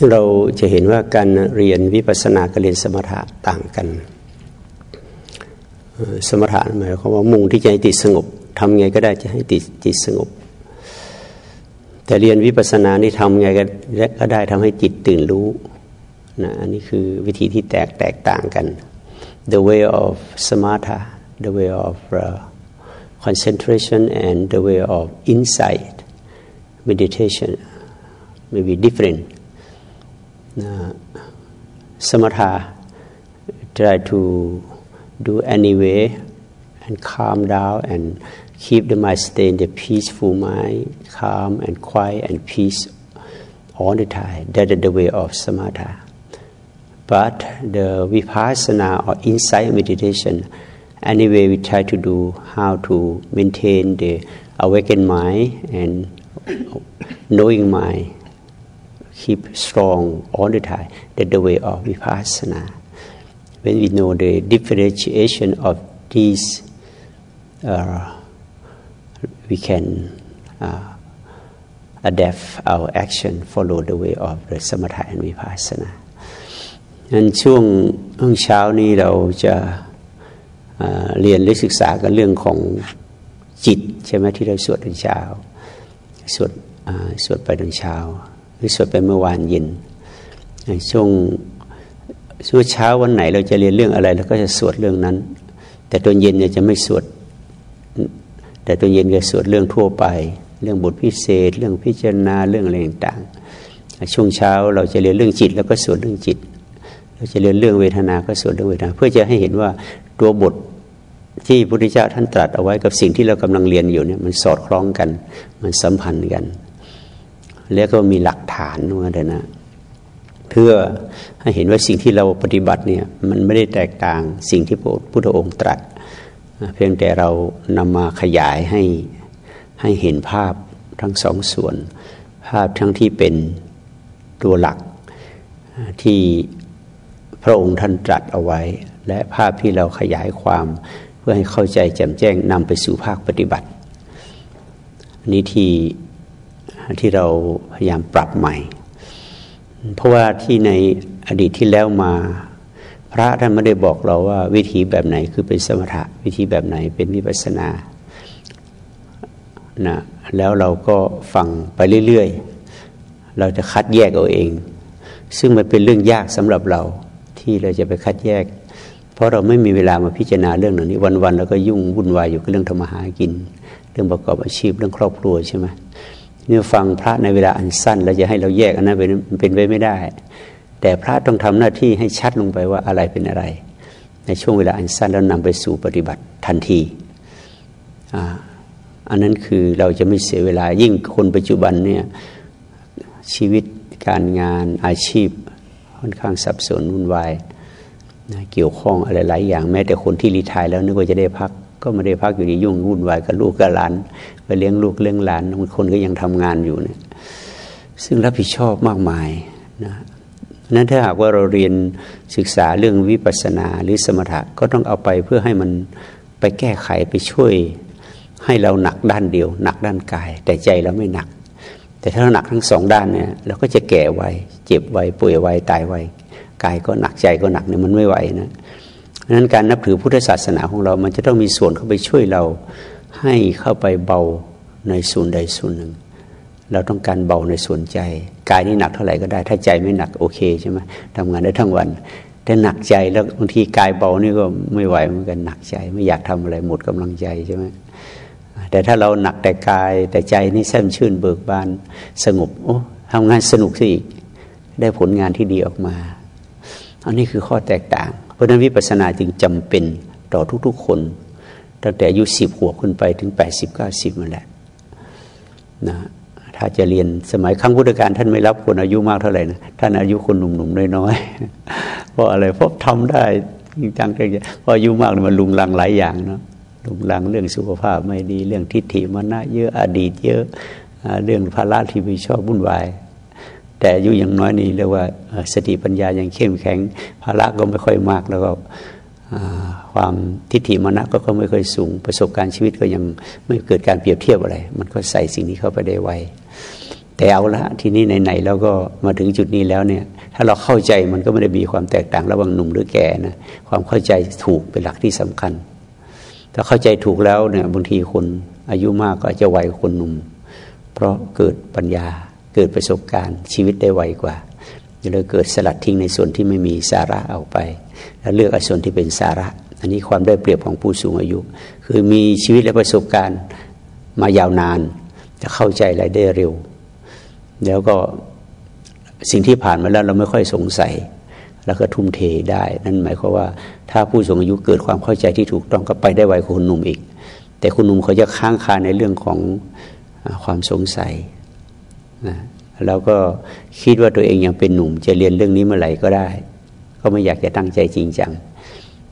ซึ่งเราจะเห็นว่าการเรียนวิปัสสนากับเรียนสมถะต่างกัน สมถะหมายความว่ามุ่งที่จะให้ติดสงบทำไงก็ได้จะให้ติดจิตสงบ แต่เรียนวิปัสสนานี่ทำไงก็ได้ทำให้จิตตื่นรู้นะอันนี้คือวิธีที่แตกแตกต่างกัน the way of samatha the way of uh, concentration and the way of insight meditation may be different uh, samatha try to do anyway and calm down and keep the mind stay in the peaceful mind calm and quiet and peace all the time. That is the way of samatha but the vipassana or insight meditation, anyway, we try to do how to maintain the awakened mind and knowing mind, keep strong all the time. That's the way of vipassana. When we know the differentiation of these, uh, we can uh, adapt our action, follow the way of the samatha and vipassana. นั้นช่วงช่วงเช้านี้เราจะเรียนหรือศึกษากันเรื่องของจิตใช่ไหมที่เราสวดตอนเช้าสวดสวดไปตอนเช้า หรือสวดไปเมื่อวานเย็นช่วงช่วงเช้าวันไหนเราจะเรียนเรื่องอะไรเราก็จะสวดเรื่องนั้น แต่ตอนเย็นเนี่ยจะไม่สวด แต่ตอนเย็นจะสวดเรื่องทั่วไป เรื่องบทพิเศษ เรื่องพิจารณาเรื่องอะไรต่างๆช่วงเช้าเราจะเรียนเรื่องจิต แล้วก็สวดเรื่องจิต เราจะเรียนเรื่องเวทนา ก็สวดเรื่องเวทนา เพื่อจะให้เห็นว่าตัวบทที่พระพุทธเจ้าท่านตรัสเอาไว้กับสิ่งที่เรากำลังเรียนอยู่เนี่ยมันสอดคล้องกัน มันสัมพันธ์กัน แล้วก็มีหลักฐานว่าเดนะเพื่อให้เห็นว่าสิ่งที่เราปฏิบัติเนี่ยมันไม่ได้แตกต่างสิ่งที่พระพุทธองค์ตรัส เพียงแต่เรานำมาขยายให้ให้เห็นภาพทั้งสองส่วน ภาพทั้งที่เป็นตัวหลักที่พระองค์ท่านตรัสเอาไว้ และภาพที่เราขยายความเพื่อให้เข้าใจแจ่มแจ้งนำไปสู่ภาคปฏิบัติ นี้ที่ ที่เราพยายามปรับใหม่ เพราะว่าที่ในอดีตที่แล้วมา พระท่านไม่ได้บอกเราว่าวิธีแบบไหนคือเป็นสมถะวิธีแบบไหนเป็นวิปัสนานะแล้วเราก็ฟังไปเรื่อยๆ เราจะคัดแยกเอาเอง ซึ่งมันเป็นเรื่องยากสำหรับเราที่เราจะไปคัดแยก เพราะเราไม่มีเวลามาพิจารณาเรื่องเหล่านี้วันๆเราก็ยุ่งวุ่นวายอยู่กับเรื่องธรรมหากิน เรื่องประกอบอาชีพเรื่องครอบครัวใช่ไหม เนี่ยฟังพระในเวลาอันสั้นเราจะให้เราแยกอันนั้นเป็นเป็นไปไม่ได้ แต่พระต้องทำหน้าที่ให้ชัดลงไปว่าอะไรเป็นอะไร ในช่วงเวลาอันสั้นแล้วนำไปสู่ปฏิบัติทันทีอันนั้นคือเราจะไม่เสียเวลายิ่งคนปัจจุบันเนี่ยชีวิตการงานอาชีพค่อนข้างสับสนวุ่นวายนะเกี่ยวข้องอะไรหลายอย่างแม้แต่คนที่รีทายแล้วนึกว่าจะได้พัก ก็ไม่ได้พักอยู่ดียุ่งวุ่นวายกับลูกกับหลานไปเลี้ยงลูกเลี้ยงหลานบางคนก็ยังทำงานอยู่เนี่ยซึ่งรับผิดชอบมากมายนะนั้นถ้าหากว่าเราเรียนศึกษาเรื่องวิปัสสนาหรือสมถะก็ต้องเอาไปเพื่อให้มันไปแก้ไขไปช่วย ให้เราหนักด้านเดียว หนักด้านกาย แต่ใจเราไม่หนัก แต่ถ้าเราหนักทั้งสองด้านเนี่ยเราก็จะแก่ไวเจ็บไวป่วยไวตายไวกายก็หนักใจก็หนักเนี่ยมันไม่ไหวนะ นั้นการนับถือพุทธศาสนาของเรา มันจะต้องมีส่วนเข้าไปช่วยเราให้เข้าไปเบาในส่วนใดส่วนหนึ่ง เราต้องการเบาในส่วนใจ กายนี่หนักเท่าไหร่ก็ได้ ถ้าใจไม่หนักโอเคใช่ไหมทำงานได้ทั้งวันแต่หนักใจแล้วบางทีกายเบานี่ก็ไม่ไหวเหมือนกันหนักใจ ไม่อยากทำอะไรหมดกำลังใจใช่ไหมแต่ถ้าเราหนักแต่กายแต่ใจนี่แช่มชื่นเบิกบานสงบโอ้ทำงานสนุกสิอีก ได้ผลงานที่ดีออกมา อันนี้คือข้อแตกต่าง เพราะนั้นวิปัสสนาจึงจำเป็นต่อทุกๆคน ตั้งแต่อายุสิบขวบขึ้นไปถึงแปดสิบเก้าสิบมาแหละนะถ้าจะเรียนสมัยครั้งพุทธกาลท่านไม่รับคนอายุมากเท่าไหร่นะท่านอายุคนหนุ่มๆน้อยๆเพราะอะไรเพราะทำได้จริงจังเลยเพราะอายุมากมันลุงลังหลายอย่างเนาะลุงลังเรื่องสุขภาพไม่ดีเรื่องทิฏฐิมรณะเยอะอดีตเยอะเรื่องภาระที่ไม่ชอบวุ่นวาย แต่อายุยังน้อยนี่เรียกว่าสติปัญญายังเข้มแข็งภาระก็ไม่ค่อยมากแล้วก็ความทิฏฐิมรณะก็ก็ไม่ค่อยสูง ประสบการณ์ชีวิตก็ยังไม่เกิดการเปรียบเทียบอะไร มันก็ใส่สิ่งนี้เข้าไปได้ไวแต่เอาละทีนี้ไหนๆเราก็มาถึงจุดนี้แล้วเนี่ย ถ้าเราเข้าใจมันก็ไม่ได้มีความแตกต่างระหว่างหนุ่มหรือแก่นะความเข้าใจถูกเป็นหลักที่สำคัญ ถ้าเข้าใจถูกแล้วเนี่ยบางทีคนอายุมากก็อาจจะไวกว่าคนหนุ่ม เพราะเกิดปัญญา เกิดประสบการณ์ชีวิตได้ไวกว่าเลยเกิดสลัดทิ้งในส่วนที่ไม่มีสาระเอาไป แล้วเลือกอส่วนที่เป็นสาระ อันนี้ความได้เปรียบของผู้สูงอายุ คือมีชีวิตและประสบการณ์มายาวนานจะเข้าใจอะไรได้เร็ว แล้วก็สิ่งที่ผ่านมาแล้วเราไม่ค่อยสงสัย แล้วก็ทุ่มเทได้ นั่นหมายความว่า ถ้าผู้สูงอายุเกิดความเข้าใจที่ถูกต้องก็ไปได้ไวกว่าคนหนุ่มอีก แต่คุณหนุ่มเขาจะค้างคาในเรื่องของความสงสัย นะแล้วก็คิดว่าตัวเองยังเป็นหนุ่ม จะเรียนเรื่องนี้เมื่อไหร่ก็ได้ ก็ไม่อยากจะตั้งใจจริงจัง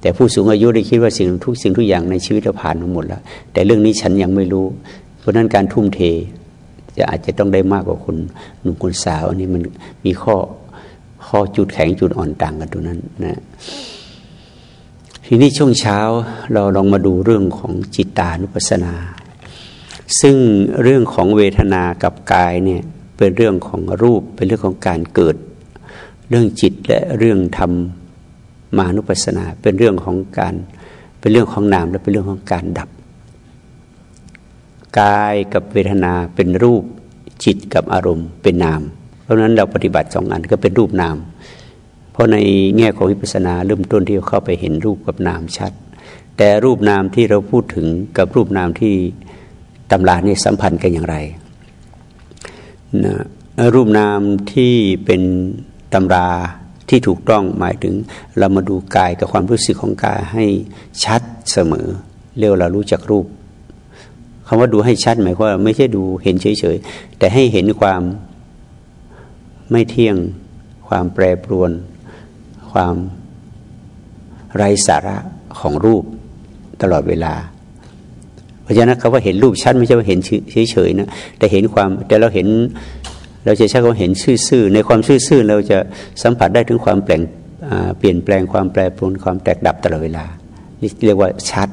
แต่ผู้สูงอายุได้คิดว่าสิ่งทุกสิ่งทุกอย่างในชีวิตเราผ่านมาหมดแล้ว แต่เรื่องนี้ฉันยังไม่รู้ เพราะนั้นการทุ่มเท จะอาจจะต้องได้มากกว่าคนหนุ่มคนสาวอันนี้มันมีข้อข้อจุดแข็งจุดอ่อนต่างกันตรงนั้นนะทีนี้ช่วงเช้าเราลองมาดูเรื่องของจิตตานุปัสสนา ซึ่งเรื่องของเวทนากับกายเนี่ยเป็นเรื่องของรูปเป็นเรื่องของการเกิด เรื่องจิตและเรื่องธรรมมานุปัสสนา เป็นเรื่องของการเป็นเรื่องของนามและเป็นเรื่องของการดับ กายกับเวทนาเป็นรูปจิตกับอารมณ์เป็นนาม เพราะฉะนั้นเราปฏิบัติสองอันก็เป็นรูปนาม เพราะในแง่ของวิปัสสนาเริ่มต้นที่เข้าไปเห็นรูปกับนามชัด แต่รูปนามที่เราพูดถึงกับรูปนามที่ ตำราเนี่ยสัมพันธ์กันอย่างไรนะรูปนามที่เป็นตำราที่ถูกต้องหมายถึงเรามาดูกายกับความรู้สึกของกายให้ชัดเสมอ เรียกเรารู้จักรูปคำว่าดูให้ชัดหมายความว่าไม่ใช่ดูเห็นเฉยๆ แต่ให้เห็นความไม่เที่ยง ความแปรปรวน ความไร้สาระของรูปตลอดเวลา เพราะฉะนั้นคำว่าเห็นรูปชัดไม่ใช่ว่าเห็นเฉยๆนะแต่เห็นความแต่เราเห็น เราจะใช้คำว่าเห็นซื่อๆในความซื่อๆเราจะสัมผัสได้ถึงความแปลงเปลี่ยนแปลงความแปรปรวนความแตกดับตลอดเวลานี่เรียกว่าชัด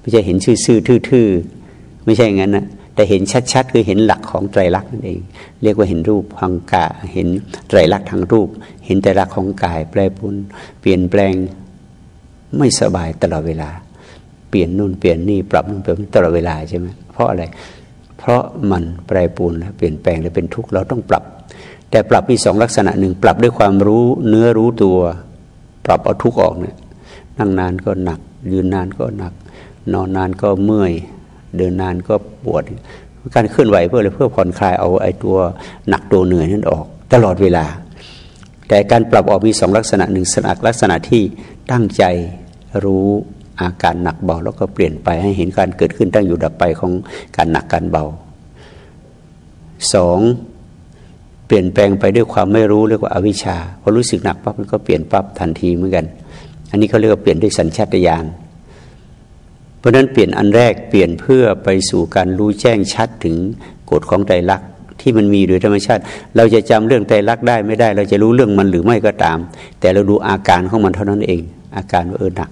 ไม่ใช่เห็นซื่อๆทื่อๆไม่ใช่อย่างนั้นนะแต่เห็นชัดๆคือเห็นหลักของไตรลักษณ์นั่นเอง เรียกว่าเห็นรูปทางกายเห็นไตรลักษณ์ทางรูป เห็นไตรลักษณ์ของกาย แปรปรวนเปลี่ยนแปลงไม่สบายตลอดเวลา เปลี่ยนนู่นเปลี่ยนนี่ปรับนู่นเปลี่ยนตลอดเวลาใช่ไหมเพราะอะไร เพราะมันแปรปรวนและเปลี่ยนแปลงและเป็นทุกข์เราต้องปรับ แต่ปรับมีสองลักษณะหนึ่งปรับด้วยความรู้เนื้อรู้ตัว ปรับเอาทุกข์ออกเนี่ยนั่งนานก็หนัก ยืนนานก็หนัก นอนนานก็เมื่อย เดินนานก็ปวด การเคลื่อนไหวเพื่ออะไรเพื่อผ่อนคลายเอาไอ้ตัวหนักตัวเหนื่อยนั้นออก ตลอดเวลา แต่การปรับออกมีสองลักษณะหนึ่งลักษณะที่ตั้งใจรู้ อาการหนักเบาแล้วก็เปลี่ยนไปให้เห็นการเกิดขึ้นตั้งอยู่ดับไปของการหนักการเบาสองเปลี่ยนแปลงไปด้วยความไม่รู้เรียกว่าอาวิชชาพอรู้สึกหนักปั๊บมันก็เปลี่ยนปั๊บทันทีเหมือนกัน อันนี้เขาเรียกว่าเปลี่ยนด้วยสัญชาตญาณเพราะนั้นเปลี่ยนอันแรกเปลี่ยนเพื่อไปสู่การรู้แจ้งชัดถึงกฎของใจรักที่มันมีโดยธรรมชาติ เราจะจำเรื่องใจรักได้ไม่ได้ เราจะรู้เรื่องมันหรือไม่ก็ตาม แต่เราดูอาการของมันเท่านั้นเอง อาการว่าเออหนัก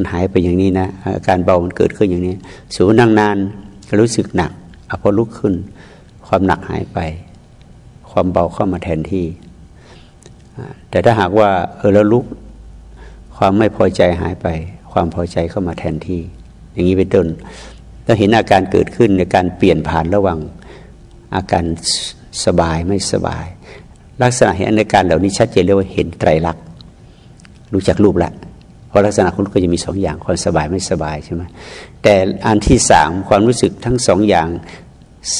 มันหายไปอย่างนี้นะอาการเบามันเกิดขึ้นอย่างนี้สูนั่งนานก็รู้สึกหนักอพอลุกขึ้น ความหนักหายไป ความเบาเข้ามาแทนที่ แต่ถ้าหากว่าเออแล้วลุก ความไม่พอใจหายไป ความพอใจเข้ามาแทนที่ อย่างนี้เป็นต้นถ้าเห็นอาการเกิดขึ้นในการเปลี่ยนผ่านระหว่างอาการสบายไม่สบาย ลักษณะเห็นอาการเหล่านี้ชัดเจนเรียกว่าเห็นไตรลักษณ์รู้จักรูปแล้ว เพราะลักษณะคุณก็จะมีสองอย่างความสบายไม่สบายใช่ไหมแต่อันที่สามความรู้สึกทั้งสองอย่าง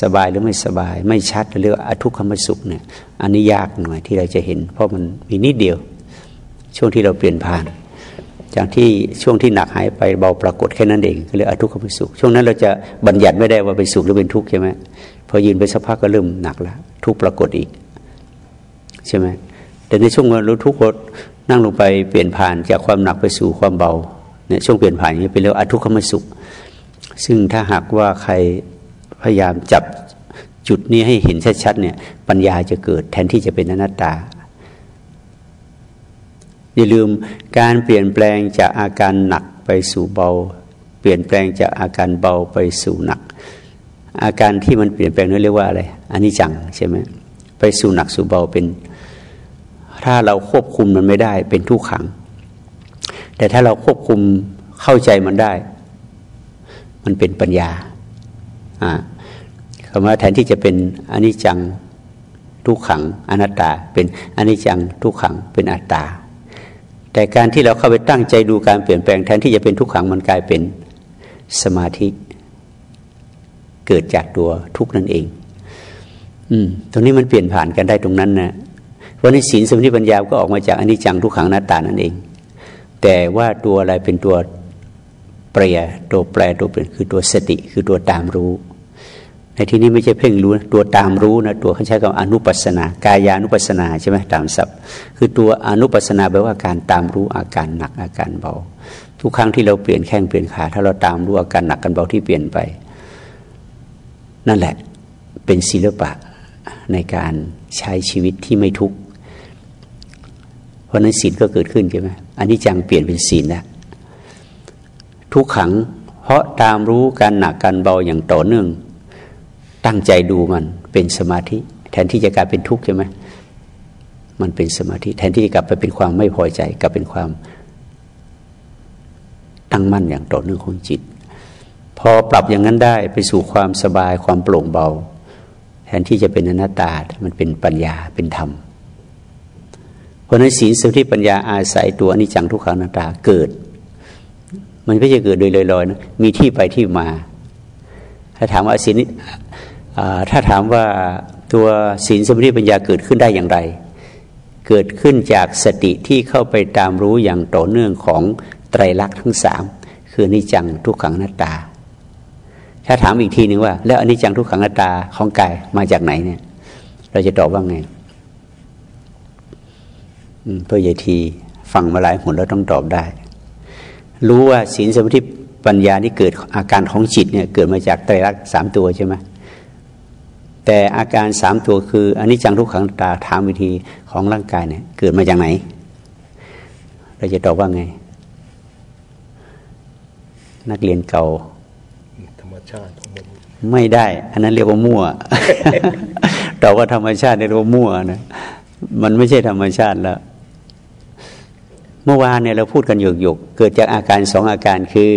สบายหรือไม่สบาย ไม่ชัดเรียกว่าอทุกขมสุขเนี่ยอันนี้ยากหน่อยที่เราจะเห็น เพราะมันมีนิดเดียว ช่วงที่เราเปลี่ยนผ่าน จากที่ช่วงที่หนักหายไปเบาปรากฏแค่นั้นเองก็เรียกอทุกขมสุข ช่วงนั้นเราจะบัญญัติไม่ได้ว่าเป็นสุขหรือเป็นทุกข์ใช่ไหมพอยืนไปสักพักก็เริ่มหนักแล้วทุกปรากฏอีก ใช่ไหม แต่ในช่วงวันรู้ทุกข์นั่งลงไปเปลี่ยนผ่านจากความหนักไปสู่ความเบาเนี่ยช่วงเปลี่ยนผ่านนี้เป็นเรียกอทุกขมสุข ซึ่งถ้าหากว่าใครพยายามจับจุดนี้ให้เห็นชัดๆเนี่ยปัญญาจะเกิดแทนที่จะเป็นอนัตตา อย่าลืมการเปลี่ยนแปลงจากอาการหนักไปสู่เบา เปลี่ยนแปลงจากอาการเบาไปสู่หนัก อาการที่มันเปลี่ยนแปลงนั้นเรียกว่าอะไรอันนี้จังใช่ไหมไปสู่หนักสู่เบาเป็น ถ้าเราควบคุมมันไม่ได้เป็นทุกขัง แต่ถ้าเราควบคุมเข้าใจมันได้ มันเป็นปัญญาอ่าคำว่าแทนที่จะเป็นอนิจจังทุกขังอนัตตา เป็นอนิจจังทุกขังเป็นอัตตา แต่การที่เราเข้าไปตั้งใจดูการเปลี่ยนแปลงแทนที่จะเป็นทุกขังมันกลายเป็นสมาธิ เกิดจากตัวทุกนั่นเอง อืม ตรงนี้มันเปลี่ยนผ่านกันได้ตรงนั้นนะ วันนี้ศีลสมาธิปัญญาก็ออกมาจากอนิจจังทุกขังอนัตตานั่นเอง แต่ว่าตัวอะไรเป็นตัวเปรียตัวแปรตัวเปลี่ยนคือตัวสติคือตัวตามรู้ ในที่นี้ไม่ใช่เพ่งรู้ตัวตามรู้นะตัวเขาใช้คำอนุปัสนากายานุปัสนาใช่ไหมตามศัพท์ คือตัวอนุปัสนาแปลว่าการตามรู้อาการหนักอาการเบา ทุกครั้งที่เราเปลี่ยนแข้งเปลี่ยนขา ถ้าเราตามรู้อาการหนักกันเบาที่เปลี่ยนไป นั่นแหละเป็นศิลปะในการใช้ชีวิตที่ไม่ทุกข์ เพราะนั้นศีลก็เกิดขึ้นใช่ไหมอันนี้จังเปลี่ยนเป็นศีลแล้วทุกขัง เพราะตามรู้การหนักการเบาอย่างต่อเนื่อง ตั้งใจดูมันเป็นสมาธิ แทนที่จะกลายเป็นทุกข์ใช่ไหมมันเป็นสมาธิ แทนที่จะกลับไปเป็นความไม่พอใจ กลับเป็นความ ตั้งมั่นอย่างต่อเนื่องของจิต พอปรับอย่างนั้นได้ไปสู่ความสบายความโปร่งเบา แทนที่จะเป็นอนัตตา มันเป็นปัญญาเป็นธรรม เพราะนั้นศีลสมาธิปัญญาอาศัยตัวอนิจจังทุกขังนัตาเกิด มันไม่จะเกิดโดยลอยๆนะมีที่ไปที่มา ถ้าถามว่าศีลถ้าถามว่าตัวศีลสมาธิปัญญาเกิดขึ้นได้อย่างไร เกิดขึ้นจากสติที่เข้าไปตามรู้อย่างต่อเนื่องของไตรลักษณ์ทั้งสามคือนิจังทุกขังนัตา ถ้าถามอีกทีหนึ่งว่า แล้วอนิจจังทุกขังนัตตาของกายมาจากไหนเนี่ย เราจะตอบว่าไง เพื่อใหญ่ทีฟังมาหลายหนแล้วต้องตอบได้ รู้ว่าศีลสมาธิปัญญานี่เกิดอาการของจิตเนี่ยเกิดมาจากไตรลักษณ์สามตัวใช่ไหมแต่อาการสามตัวคืออันนี้จังทุกขังตาถามวิธีของร่างกายเนี่ยเกิดมาจากไหน เราจะตอบว่าไง นักเรียนเก่า ธรรมชาติของมันไม่ได้ อันนั้นเรียกว่ามั่วตอบว่าธรรมชาติเรียกว่ามั่วนะมันไม่ใช่ธรรมชาติแล้ว เมื่อวานเนี่ยเราพูดกันหยกหยกเกิดจากอาการสองอาการคือ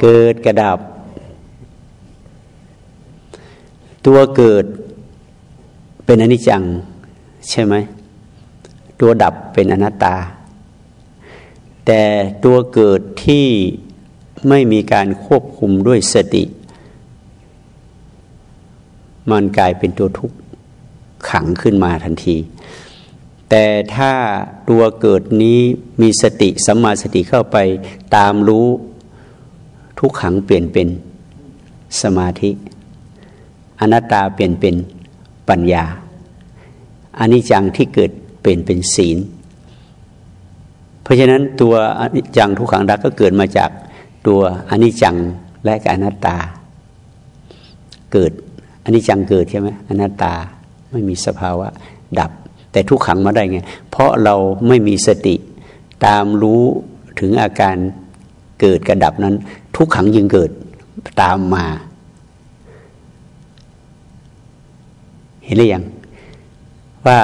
เกิดกระดับ ตัวเกิดเป็นอนิจจัง ใช่ไหม ตัวดับเป็นอนัตตา แต่ตัวเกิดที่ไม่มีการควบคุมด้วยสติ มันกลายเป็นตัวทุกข์ขังขึ้นมาทันที แต่ถ้าตัวเกิดนี้มีสติสัมมาสติเข้าไปตามรู้ทุกขังเปลี่ยนเป็นสมาธิ อนัตตาเปลี่ยนเป็นปัญญาอนนี้จังที่เกิดเป็นเป็นศีล เพราะฉะนั้นตัวอนิจจังทุกขังรักก็เกิดมาจากตัวอนิจจังและกับอนัตตา เกิดอนิจจังเกิดใช่ไหมอนัตตาไม่มีสภาวะดับ แต่ทุกขังมาได้ไง เพราะเราไม่มีสติตามรู้ถึงอาการเกิดกระดับนั้น ทุกขังยังเกิดตามมา เห็นหรือยังว่า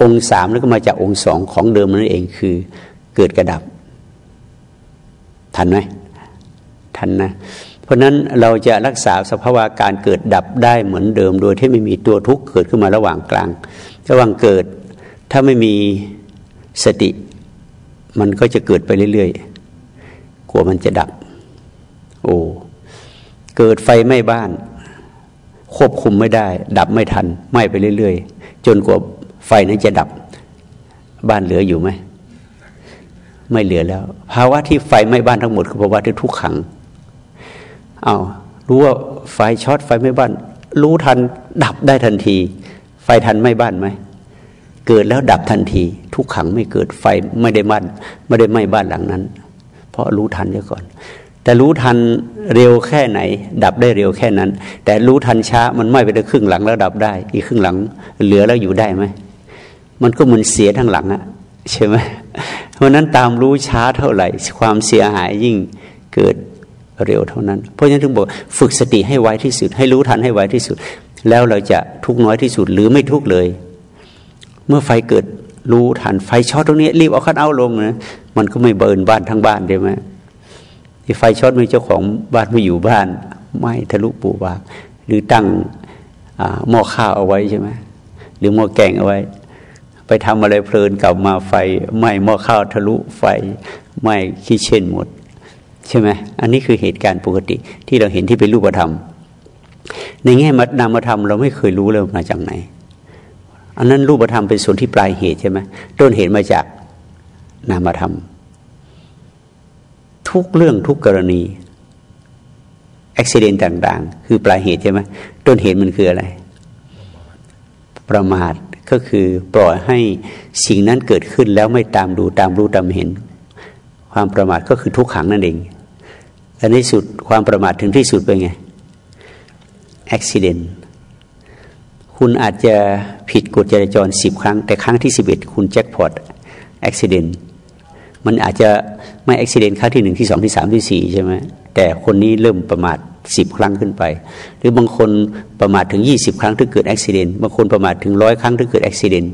องค์สามแล้วก็มาจากองค์สองของเดิมนั่นเองคือเกิดกระดับ ทันไหมทันนะ เพราะนั้นเราจะรักษาสภาวะการเกิดดับได้เหมือนเดิม โดยที่ไม่มีตัวทุกข์เกิดขึ้นมาระหว่างกลาง ระหว่างเกิด ถ้าไม่มีสติ มันก็จะเกิดไปเรื่อยๆ กลัวมันจะดับ โอ้เกิดไฟไหม้บ้าน ควบคุมไม่ได้ ดับไม่ทันไหม้ไปเรื่อยๆ จนกว่าไฟนั้นจะดับ บ้านเหลืออยู่ไหมไม่เหลือแล้ว ภาวะที่ไฟไหม้บ้านทั้งหมดคือภาวะที่ทุกขังเอารู้ว่าไฟช็อตไฟไหม้บ้าน รู้ทันดับได้ทันที ไฟทันไหม้บ้านไหม เกิดแล้วดับทันที ทุกขังไม่เกิดไฟไม่ได้บ้านไม่ได้ไหม้บ้านหลังนั้น เพราะรู้ทันเสียก่อน แต่รู้ทันเร็วแค่ไหน ดับได้เร็วแค่นั้น แต่รู้ทันช้ามันไหม่ไปได้ครึ่งหลังแล้วดับได้ อีกครึ่งหลัง เหลือแล้วอยู่ได้ไหมมันก็เหมือนเสียทั้งหลังอะใช่ไหมเพราะนั้นตามรู้ช้าเท่าไหร่ ความเสียหายยิ่งเกิดเร็วเท่านั้น เพราะฉะนั้นถึงบอกฝึกสติให้ไวที่สุด ให้รู้ทันให้ไวที่สุด แล้วเราจะทุกข์น้อยที่สุดหรือไม่ทุกข์เลย เมื่อไฟเกิดรู้ทันไฟช็อตตรงนี้ รีบเอาคัตเอาท์ลงนะมันก็ไม่ burn บ้านทั้งบ้านใช่ไหมที่ไฟช็อตมีเจ้าของบ้านไม่อยู่บ้านไม่ทะลุปูบากหรือตั้งหม้อข้าวเอาไว้ใช่ไหมหรือหม้อแกงเอาไว้ ไปทำอะไรเพลินกลับมาไฟไหม้หม้อข้าวทะลุไฟไหม้ขี้เช่นหมด ใช่ไหมอันนี้คือเหตุการณ์ปกติที่เราเห็นที่เป็นรูปธรรม ในแง่มนามธรรมเราไม่เคยรู้เลยมาจากไหน อันนั้นรูปธรรมเป็นส่วนที่ปลายเหตุใช่ไหมต้นเหตุมาจากนามธรรม ทุกเรื่องทุกกรณีอุบิเหตุต่าง ๆ คือปลายเหตุใช่ไหมต้นเหตุมันคืออะไร ประมาทก็คือปล่อยให้สิ่งนั้นเกิดขึ้นแล้วไม่ตามดูตามรู้ตามเห็น ความประมาทก็คือทุกขังนั่นเองและในสุดความประมาทถึงที่สุดเป็นไงอุบิเหตุ คุณอาจจะผิดกฎจราจรสิบครั้ง แต่ครั้งที่สิบเอ็ดคุณแจ็คพอตอุบิเหตุมันอาจจะไม่อุบิเหตุครั้งที่หนึ่งที่สองที่สามที่สี่ใช่ไหมแต่คนนี้เริ่มประมาทสิบครั้งขึ้นไป หรือบางคนประมาทถึงยี่สิบครั้งถึงเกิดอุบิเหตุบางคนประมาทถึงร้อยครั้งถึงเกิดอุบิเหตุ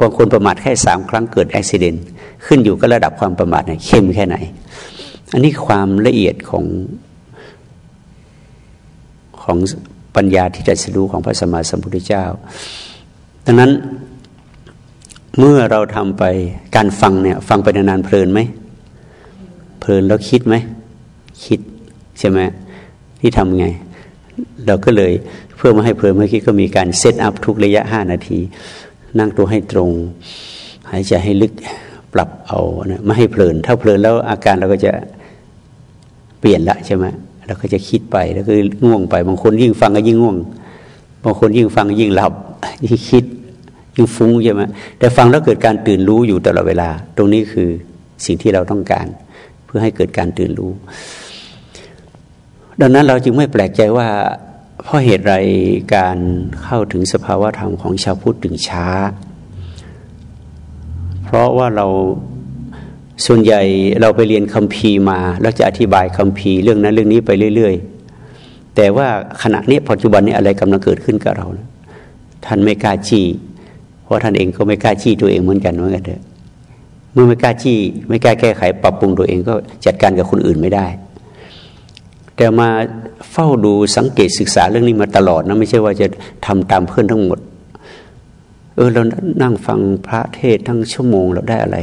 บางคนประมาทแค่สามครั้งเกิดอุบิเหตุขึ้นอยู่กับระดับความประมาทเนี่เข้มแค่ไหน อันนี้ความละเอียดของของ ปัญญาที่จะรู้ของพระสมมาสัมพุทธเจ้า ดังนั้นเมื่อเราทำไปการฟังเนี่ย ฟังไปนานๆเพลินไหมเพลินแล้วคิดไหมคิดใช่ไหมที่ทำไง เราก็เลยเพื่อมาให้เพลินเมื่อกี้ก็มีการเซตอัพทุกระยะห้านาที นั่งตัวให้ตรง หายใจให้ลึกปรับเอานะไม่ให้เพลิน ถ้าเพลินแล้วอาการเราก็จะเปลี่ยนละใช่ไหม เราก็จะคิดไปแล้วก็ง่วงไป บางคนยิ่งฟังก็ยิ่งง่วง บางคนยิ่งฟังยิ่งหลับยิ่งคิด ยิ่งฟุ้งใช่ไหมแต่ฟังแล้วเกิดการตื่นรู้อยู่ตลอดเวลา ตรงนี้คือสิ่งที่เราต้องการ เพื่อให้เกิดการตื่นรู้ ดังนั้นเราจึงไม่แปลกใจว่าเพราะเหตุไรการเข้าถึงสภาวะธรรมของชาวพุทธถึงช้า เพราะว่าเรา ส่วนใหญ่เราไปเรียนคัมภีร์มาแล้วจะอธิบายคัมภีร์เรื่องนั้นเรื่องนี้ไปเรื่อย ๆ แต่ว่าขณะนี้ปัจจุบันนี้อะไรกำลังเกิดขึ้นกับเรา ท่านไม่กล้าจี้เพราะท่านเองก็ไม่กล้าจี้ตัวเองเหมือนกันเหมือนกันเถอะเมื่อไม่กล้าจี้ไม่กล้าแก้ไข ปรับปรุงตัวเองก็จัดการกับคนอื่นไม่ได้ แต่มาเฝ้าดูสังเกตศึกษาเรื่องนี้มาตลอดนะไม่ใช่ว่าจะทำตามเพื่อนทั้งหมด เออเรานั่งฟังพระเทศทั้งชั่วโมงเราได้อะไร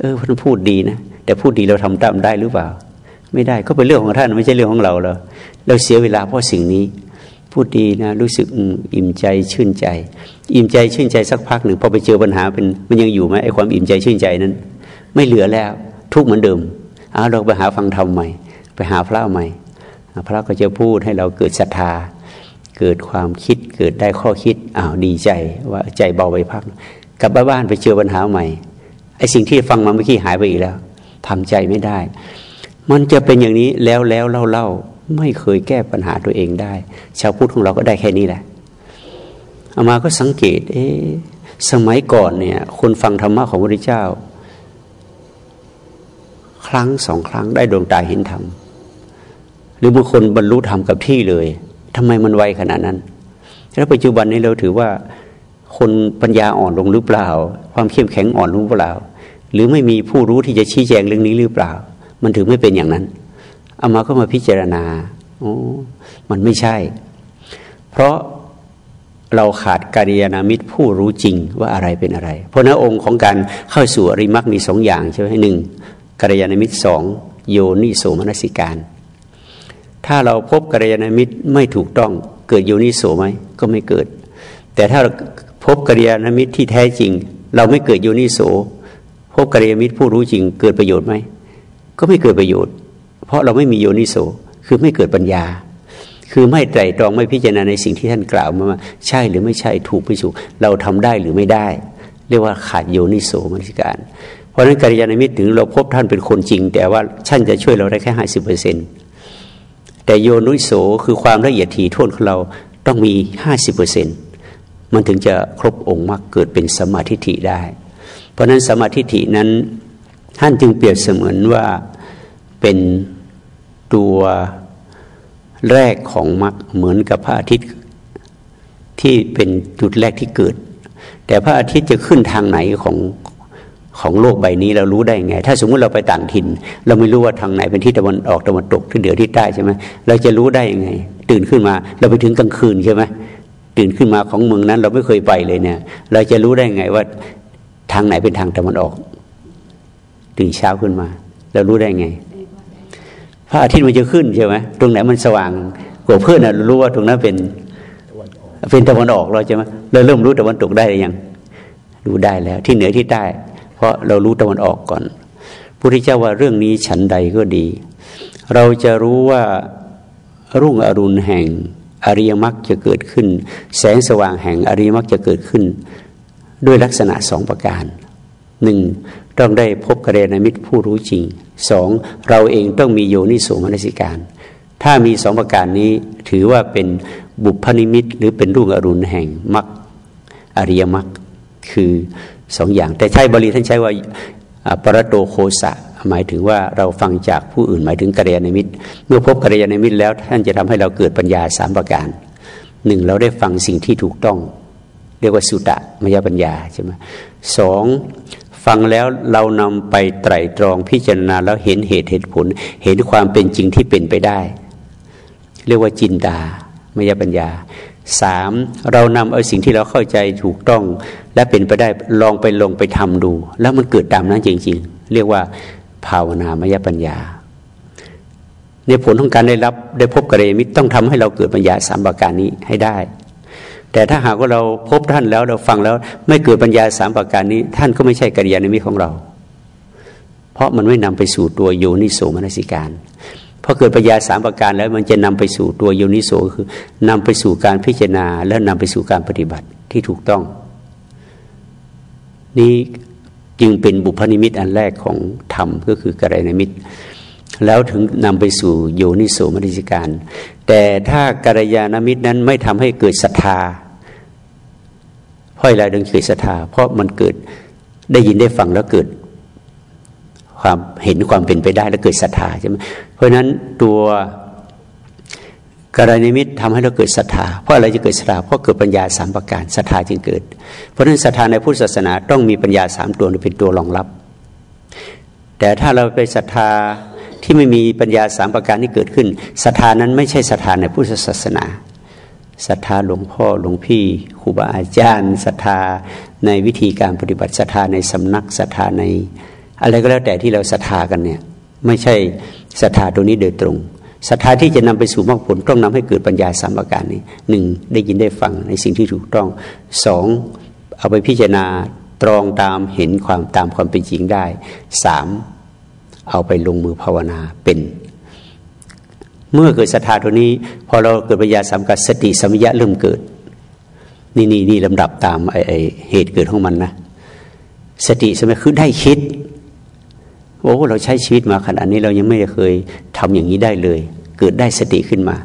เออท่านพูดดีนะแต่พูดดีเราทำตามได้หรือเปล่า ไม่ได้ก็เป็นเรื่องของท่านไม่ใช่เรื่องของเราเราเราเสียเวลาเพราะสิ่งนี้ พูดดีนะรู้สึกอิ่มใจชื่นใจ อิ่มใจชื่นใจสักพักหนึ่งพอไปเจอปัญหาเป็นมันยังอยู่ไหมไอ้ความอิ่มใจชื่นใจนั้น ไม่เหลือแล้ว ทุกเหมือนเดิมเอาเราไปหาฟังธรรมใหม่ ไปหาพระใหม่ พระก็จะพูดให้เราเกิดศรัทธา เกิดความคิดเกิดได้ข้อคิดอ้าวดีใจว่าใจเบาไปพัก กลับบ้านไปเจอปัญหาใหม่ ไอ้สิ่งที่ฟังมาเมื่อกี้หายไปอีกแล้วทำใจไม่ได้ มันจะเป็นอย่างนี้แล้วแล้วเล่าเล่าไม่เคยแก้ปัญหาตัวเองได้ ชาวพุทธของเราก็ได้แค่นี้แหละอามาก็สังเกต เอ๊สมัยก่อนเนี่ย คนฟังธรรมะของพระพุทธเจ้า ครั้งสองครั้งได้ดวงตาเห็นธรรมหรือบางคนบรรลุธรรมกับที่เลยทำไมมันไวขนาดนั้น แล้วปัจจุบันนี้เราถือว่า คนปัญญาอ่อนลงหรือเปล่า ความเข้มแข็งอ่อนลงหรือเปล่า หรือไม่มีผู้รู้ที่จะชี้แจงเรื่องนี้หรือเปล่า มันถึงไม่เป็นอย่างนั้น เอามาก็มาพิจารณาโอ้มันไม่ใช่ เพราะเราขาดการยานามิตรผู้รู้จริงว่าอะไรเป็นอะไร เพราะนั้นองค์ของการเข้าสู่อริมักมีสองอย่างใช่ไหมหนึ่งกัลยาณมิตรสองโยนิโสมนสิการ ถ้าเราพบกัลยาณมิตรไม่ถูกต้องเกิดโยนิโสไหมก็ไม่เกิด แต่ถ้าเราพบกัลยาณมิตรที่แท้จริง เราไม่เกิดโยนิโส พบกัลยาณมิตรผู้รู้จริงเกิดประโยชน์ไหมก็ไม่เกิดประโยชน์ เพราะเราไม่มีโยนิโสคือไม่เกิดปัญญา คือไม่ไตรตรองไม่พิจารณาในสิ่งที่ท่านกล่าวมาว่าใช่หรือไม่ใช่ถูกไม่ถูกเราทำได้หรือไม่ได้ เรียกว่าขาดโยนิโสมนสิการ เพราะฉะนั้นกัลยาณมิตรถึงเราพบท่านเป็นคนจริง แต่ว่าท่านจะช่วยเราได้แค่ห้าสิบเปอร์เซ็นต์แต่โยนุโสคือความละเอียดถี่ถ้วนของเราต้องมีห้าสิบเปอร์เซ็นมันถึงจะครบองค์มากเกิดเป็นสมาธิได้ ราะนั้นสมาธิินั้นท่านจึงเปรียบเสมือนว่าเป็นตัวแรกของมรรคเหมือนกับพระอาทิตย์ที่เป็นจุดแรกที่เกิด แต่พระอาทิตย์จะขึ้นทางไหนของของโลกใบนี้เรารู้ได้ไง ถ้าสมมุติเราไปต่างถิ่น เราไม่รู้ว่าทางไหนเป็นที่ตะวันออกตะวันตกที่เหนือที่ใต้ใช่ไหมเราจะรู้ได้ยังไง ตื่นขึ้นมา เราไปถึงกลางคืนใช่ไหมตื่นขึ้นมาของเมืองนั้น เราไม่เคยไปเลยเนี่ย เราจะรู้ได้ไงว่า ทางไหนเป็นทางตะวันออกตื่นเช้าขึ้นมา เรารู้ได้ไง พระอาทิตย์มันจะขึ้นใช่ไหมตรงไหนมันสว่างกว่าเพื่อนเรารู้ว่าตรงนั้นเป็นเป็นตะวันออกเราจะไหมเราเริ่มรู้ตะวันตกได้หรือยังรู้ได้แล้ว ที่เหนือที่ใต้ เพราะเรารู้ตะวันออกก่อนพุทธเจ้าว่าเรื่องนี้ฉันใดก็ดี เราจะรู้ว่ารุ่งอรุณแห่งอริยมรรคจะเกิดขึ้น แสงสว่างแห่งอริยมรรคจะเกิดขึ้น ด้วยลักษณะสองประการหนึ่งต้องได้พบกระเรนมิตรผู้รู้จริงสองเราเองต้องมีโยนิโสมนสิการ ถ้ามีสองประการนี้ถือว่าเป็นบุพนิมิตหรือเป็นรุ่งอรุณแห่งมรรคอริยมรรคคือสองอย่าง แต่ใช้บาลีท่านใช้ว่าปรโตโคสะหมายถึงว่าเราฟังจากผู้อื่นหมายถึงกัลยาณมิตร เมื่อพบกัลยาณมิตรแล้วท่านจะทำให้เราเกิดปัญญาสามประการหนึ่งเราได้ฟังสิ่งที่ถูกต้อง เรียกว่าสุตะมยปัญญาใช่ไหมสองฟังแล้วเรานำไปไตรตรองพิจารณาแล้วเห็นเหตุเหตุผล เห็นความเป็นจริงที่เป็นไปได้ เรียกว่าจินตามยปัญญาสามเรานำเอาสิ่งที่เราเข้าใจถูกต้อง และเป็นไปได้ลองไปลงไปทำดู แล้วมันเกิดตามนั้นจริง ๆ เรียกว่าภาวนามยปัญญา ในผลของการได้รับได้พบกระเรมิตรต้องทำให้เราเกิดปัญญาสามประการนี้ให้ได้ แต่ถ้าหากว่าเราพบท่านแล้วเราฟังแล้ว ไม่เกิดปัญญาสามประการนี้ ท่านก็ไม่ใช่กัลยาณมิตรของเรา เพราะมันไม่นำไปสู่ตัวโยนิโสมนสิการพอเกิดปัญญาสามประการแล้วมันจะนำไปสู่ตัวโยนิโสคือนำไปสู่การพิจารณา และนำไปสู่การปฏิบัติที่ถูกต้อง นี่จึงเป็นบุพนิมิตอันแรกของธรรมก็คือกระไรนมิตร แล้วถึงนำไปสู่โยนิโสมนสิการ แต่ถ้ากัลยาณมิตรนั้นไม่ทำให้เกิดศรัทธาเพราะอะไรดึงเกิดศรัทธา เพราะมันเกิดได้ยินได้ฟังแล้วเกิด ความเห็นความเป็นไปได้แล้วเกิดศรัทธาใช่ไหมเพราะฉะนั้นตัวกรณีมิตรทำให้เราเกิดศรัทธา เพราะอะไรจะเกิดศรัทธา เพราะเกิดปัญญาสามประการศรัทธาจึงเกิด เพราะฉะนั้นศรัทธาในพุทธศาสนาต้องมีปัญญาสามตัวเป็นตัวรองรับ แต่ถ้าเราไปศรัทธา ที่ไม่มีปัญญาสามประการที่เกิดขึ้นศรัทธานั้นไม่ใช่ศรัทธาในพุทธศาสนาศรัทธาหลวงพ่อหลวงพี่ครูบาอาจารย์ศรัทธาในวิธีการปฏิบัติศรัทธาในสำนักศรัทธาใน อะไรก็แล้วแต่ที่เราศรัทธากันเนี่ยไม่ใช่ศรัทธาตัวนี้โดยตรงศรัทธาที่จะนำไปสู่มรรคผลต้องนำให้เกิดปัญญาสามประการนี้หนึ่งได้ยินได้ฟังในสิ่งที่ถูกต้องสองเอาไปพิจารณาตรองตามเห็นความตามความเป็นจริงได้สาม เอาไปลงมือภาวนาเป็น เมื่อเกิดศรัทธาตัวนี้ พอเราเกิดปัญญาสามกัสติสัมยะเริ่มเกิด นี่นี่นี่ลำดับตามไอไอเหตุเกิดของมันนะ สติสมัยคือได้คิดโอ้เราใช้ชีวิตมาขนาดนี้เรายังไม่เคยทำอย่างนี้ได้เลย เกิดได้สติขึ้นมา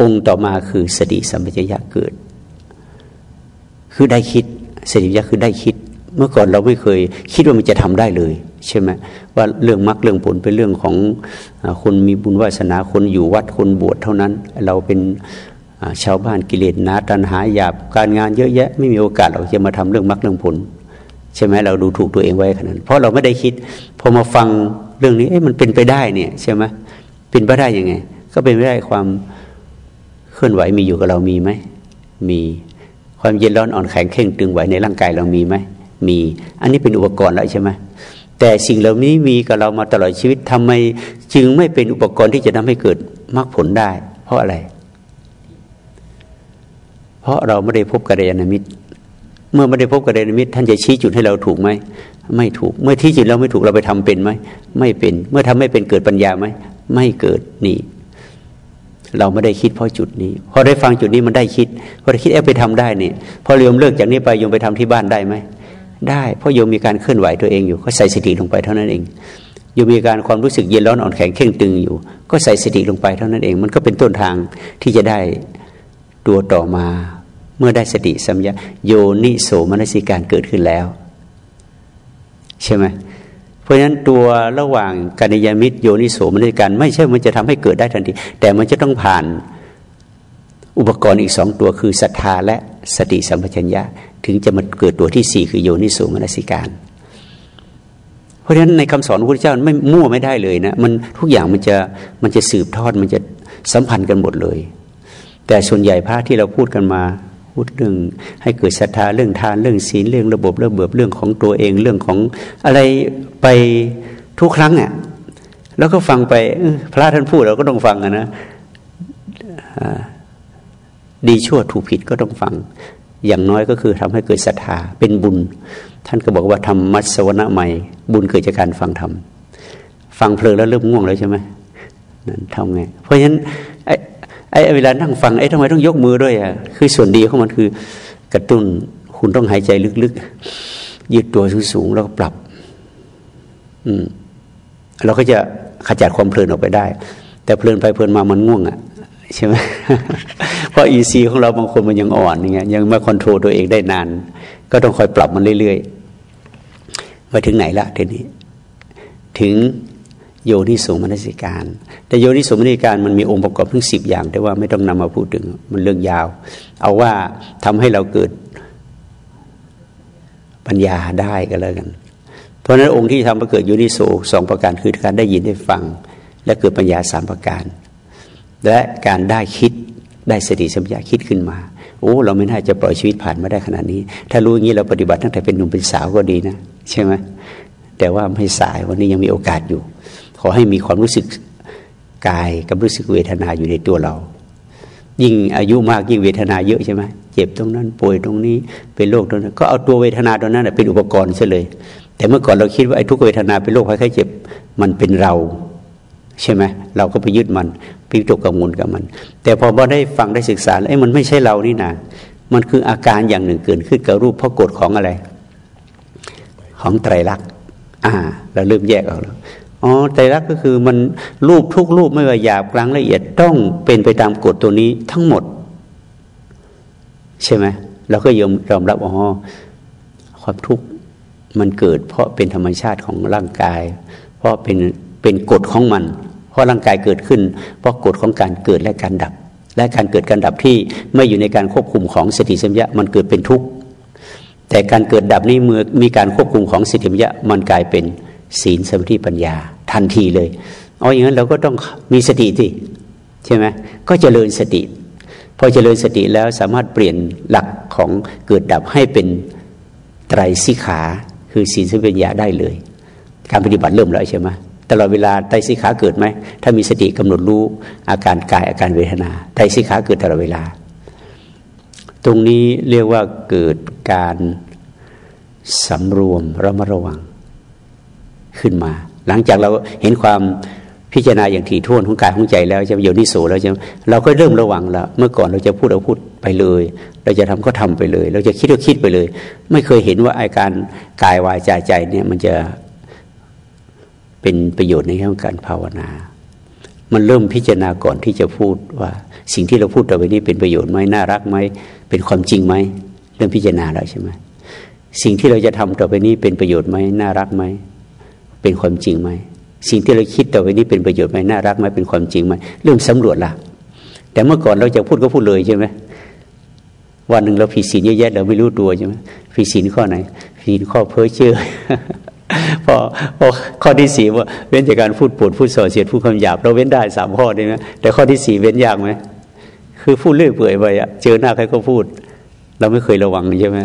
องค์ต่อมาคือสติสัมปชัญญะเกิด คือได้คิดสติปัญญะคือได้คิด เมื่อก่อนเราไม่เคย คิดว่ามันจะทำได้เลย ใช่ไหมว่าเรื่องมรรคเรื่องผลเป็นเรื่องของคนมีบุญวาสนาคนอยู่วัดคนบวชเท่านั้น เราเป็นชาวบ้านกิเลสนาตันหาหยาบการงานเยอะแยะ ไม่มีโอกาสเราจะมาทำเรื่องมรรคเรื่องผล ใช่ไหมเราดูถูกตัวเองไว้ขนาดนั้นเพราะเราไม่ได้คิดพอมาฟังเรื่องนี้เอ๊ะมันเป็นไปได้เนี่ยใช่ไหมเป็นไปได้ยังไง ก็เป็นไปได้ความเคลื่อนไหวมีอยู่กับเรามีไหมมีความเย็นร้อนอ่อนแข็งเข่งตึงไหวในร่างกายเรามีไหมมี อันนี้เป็นอุปกรณ์แล้วใช่ไหม แต่สิ่งเหล่านี้มีกับเรามาตลอดชีวิตทำไมจึงไม่เป็นอุปกรณ์ที่จะทำให้เกิดมรรคผลได้ เพราะอะไร เพราะเราไม่ได้พบกัลยาณมิตร เมื่อไม่ได้พบกับเดนมิตร ท่านจะชี้จุดให้เราถูกไหมไม่ถูก เมื่อที่จุดเราไม่ถูกเราไปทำเป็นไหมไม่เป็น เมื่อทำไม่เป็นเกิดปัญญาไหมไม่เกิดนี่เราไม่ได้คิดเพราะจุดนี้พอได้ฟังจุดนี้มันได้คิดพอได้คิดแอบไปทำได้เนี่ยพอโยมเลิกจากนี้ไปโยมไปทำที่บ้านได้ไหม ได้เพราะโยมมีการเคลื่อนไหวตัวเองอยู่ ก็ใส่สติลงไปเท่านั้นเองโยมมีการความรู้สึกเย็นร้อนอ่อนแข็งเข่งตึงอยู่ ก็ใส่สติลงไปเท่านั้นเอง มันก็เป็นต้นทางที่จะได้ตัวต่อมา เมื่อได้สติสัมยาโยนิโสมนสิการเกิดขึ้นแล้ว ใช่ไหมเพราะฉะนั้นตัวระหว่างกัญญามิตรโยนิโสมนสิการ ไม่ใช่มันจะทำให้เกิดได้ทันที แต่มันจะต้องผ่านอุปกรณ์อีกสองตัวคือศรัทธาและสติสัมปชัญญะ ถึงจะมาเกิดตัวที่สี่คือโยนิสูมนสิการ เพราะฉะนั้นในคำสอนพระพุทธเจ้าไม่มั่วไม่ได้เลยนะมันทุกอย่างมันจะมันจะสืบทอดมันจะสัมพันธ์กันหมดเลย แต่ส่วนใหญ่พระที่เราพูดกันมาพูดเรื่องให้เกิดศรัทธาเรื่องทานเรื่องศีลเรื่องระบบระเบิดเรื่องของตัวเองเรื่องของอะไรไปทุกครั้งอะแล้วก็ฟังไปพระท่านพูดเราก็ต้องฟังนะดีชั่วถูกผิดก็ต้องฟัง อย่างน้อยก็คือทำให้เกิดศรัทธาเป็นบุญ ท่านก็บอกว่าทำมัสวนะใหม่บุญเกิดจากการฟังธรรมฟังเพลินแล้วเริ่มง่วงแล้วใช่ไหมนั่นทำไง เพราะฉะนั้นไอ้ไอ้เวลานั่งฟังไอ้ทำไมต้องยกมือด้วยอะคือส่วนดีของมันคือกระตุ้นคุณต้องหายใจลึกๆยืดตัวสูงๆแล้วก็ปรับ อืมเราก็จะขจัดความเพลินออกไปได้ แต่เพลินไปเพลินมามันง่วงอะ ใช่ไหมเพราะอินทรีย์ของเราบางคนมันยังอ่อนอย่างเงี้ยยังไม่ control ตัวเองได้นาน ก็ต้องคอยปรับมันเรื่อยๆไปถึงไหนละทีนี้ ถึงโยนิสูมนสิการ แต่โยนิสูมนสิการมันมีองค์ประกอบทั้งสิบอย่าง แต่ว่าไม่ต้องนำมาพูดถึงมันเรื่องยาว เอาว่าทำให้เราเกิดปัญญาได้ก็แล้วกัน เพราะนั้นองค์ที่ทำให้เกิดโยนิโสสองประการคือการได้ยินได้ฟัง และเกิดปัญญาสามประการ และการได้คิดได้สติสัมปชัญญะคิดขึ้นมา โอ้ เราไม่น่าจะปล่อยชีวิตผ่านมาได้ขนาดนี้ ถ้ารู้อย่างนี้เราปฏิบัติตั้งแต่เป็นหนุ่มเป็นสาวก็ดีนะ ใช่ไหมแต่ว่าไม่สายวันนี้ยังมีโอกาสอยู่ ขอให้มีความรู้สึกกายกับรู้สึกเวทนาอยู่ในตัวเรา ยิ่งอายุมากยิ่งเวทนาเยอะใช่ไหมเจ็บตรงนั้นป่วยตรงนี้เป็นโรคตรงนั้นก็เอาตัวเวทนาตรงนั้นเป็นอุปกรณ์ซะเลย แต่เมื่อก่อนเราคิดว่าไอ้ทุกเวทนาเป็นโรคภัยไข้เจ็บมันเป็นเรา ใช่ไหมเราก็ไปยึดมันพิจกกังวลกับมัน แต่พอเราได้ฟังได้ศึกษาแล้วมันไม่ใช่เรานี่นะมันคืออาการอย่างหนึ่งเกิดขึ้นกับรูปเพราะกฎของอะไร ของไตรลักษณ์อ่า เราเริ่มแยกออกแล้วอ๋อไตรลักษณ์ก็คือมันรูปทุกรูปไม่ว่าหยาบกลางละเอียดต้องเป็นไปตามกฎตัวนี้ทั้งหมด ใช่ไหมเราก็ยอมยอมรับอ๋อความทุกข์มันเกิด เพราะเป็นธรรมชาติของร่างกาย เพราะเป็น เป็นกฎของมัน เพราะร่างกายเกิดขึ้น เพราะกฎของการเกิดและการดับ และการเกิดการดับที่ไม่อยู่ในการควบคุมของสติสัมยะมันเกิดเป็นทุกข์แต่การเกิดดับนี้เมื่อมีการควบคุมของสติสัมยะมันกลายเป็นศีลสมาธิปัญญา ทันทีเลยเอาอย่างนั้นเราก็ต้องมีสติสิใช่ไหมก็เจริญสติพอเจริญสติแล้วสามารถเปลี่ยนหลักของเกิดดับให้เป็นไตรสิขาคือศีลสมาธิปัญญาได้เลย การปฏิบัติเริ่มแล้วใช่ไหม ตลอดเวลาไตสิขาเกิดไหมถ้ามีสติกำหนดรู้อาการกายอาการเวทนาไตสิขาเกิดตลอดเวลา ตรงนี้เรียกว่าเกิดการสำรวมระมัดระวังขึ้นมา หลังจากเราเห็นความพิจารณาอย่างถี่ถ้วนของกายของใจแล้วจะโยนิโสแล้วจะเราก็เริ่มระวังแล้ว เมื่อก่อนเราจะพูดเราพูดไปเลย เราจะทำก็ทำไปเลย เราจะคิดก็คิดไปเลย ไม่เคยเห็นว่าอาการกายวายใจใจเนี่ยมันจะ เป็นประโยชน์ในเรื่องการภาวนา มันเริ่มพิจารณาก่อนที่จะพูดว่า สิ่งที่เราพูดต่อไปนี้เป็นประโยชน์ไหมน่ารักไหมเป็นความจริงไหมเริ่มพิจารณาแล้วใช่ไหมสิ่งที่เราจะทำต่อไปนี้เป็นประโยชน์ไหมน่ารักไหมเป็นความจริงไหมสิ่งที่เราคิดต่อไปนี้เป็นประโยชน์ไหมน่ารักไหมเป็นความจริงไหมเริ่มสำรวจละแต่เมื่อก่อนเราจะพูดก็พูดเลยใช่ไหมวันหนึ่งเราผิดศีลเยอะแยะเราไม่รู้ตัวใช่ไหมผิดศีลข้อไหนผิดข้อเพ้อเจ้อ พอพอข้อที่สี่ว่าเว้นจากการพูดปวดพูดส่อเสียดพูดคำหยาบเราเว้นได้สามข้อได้ไหมแต่ข้อที่สี่เว้นยากไหมคือพูดเรื่อยเปื่อยไปอะเจอหน้าใครก็พูด เราไม่เคยระวังใช่ไหม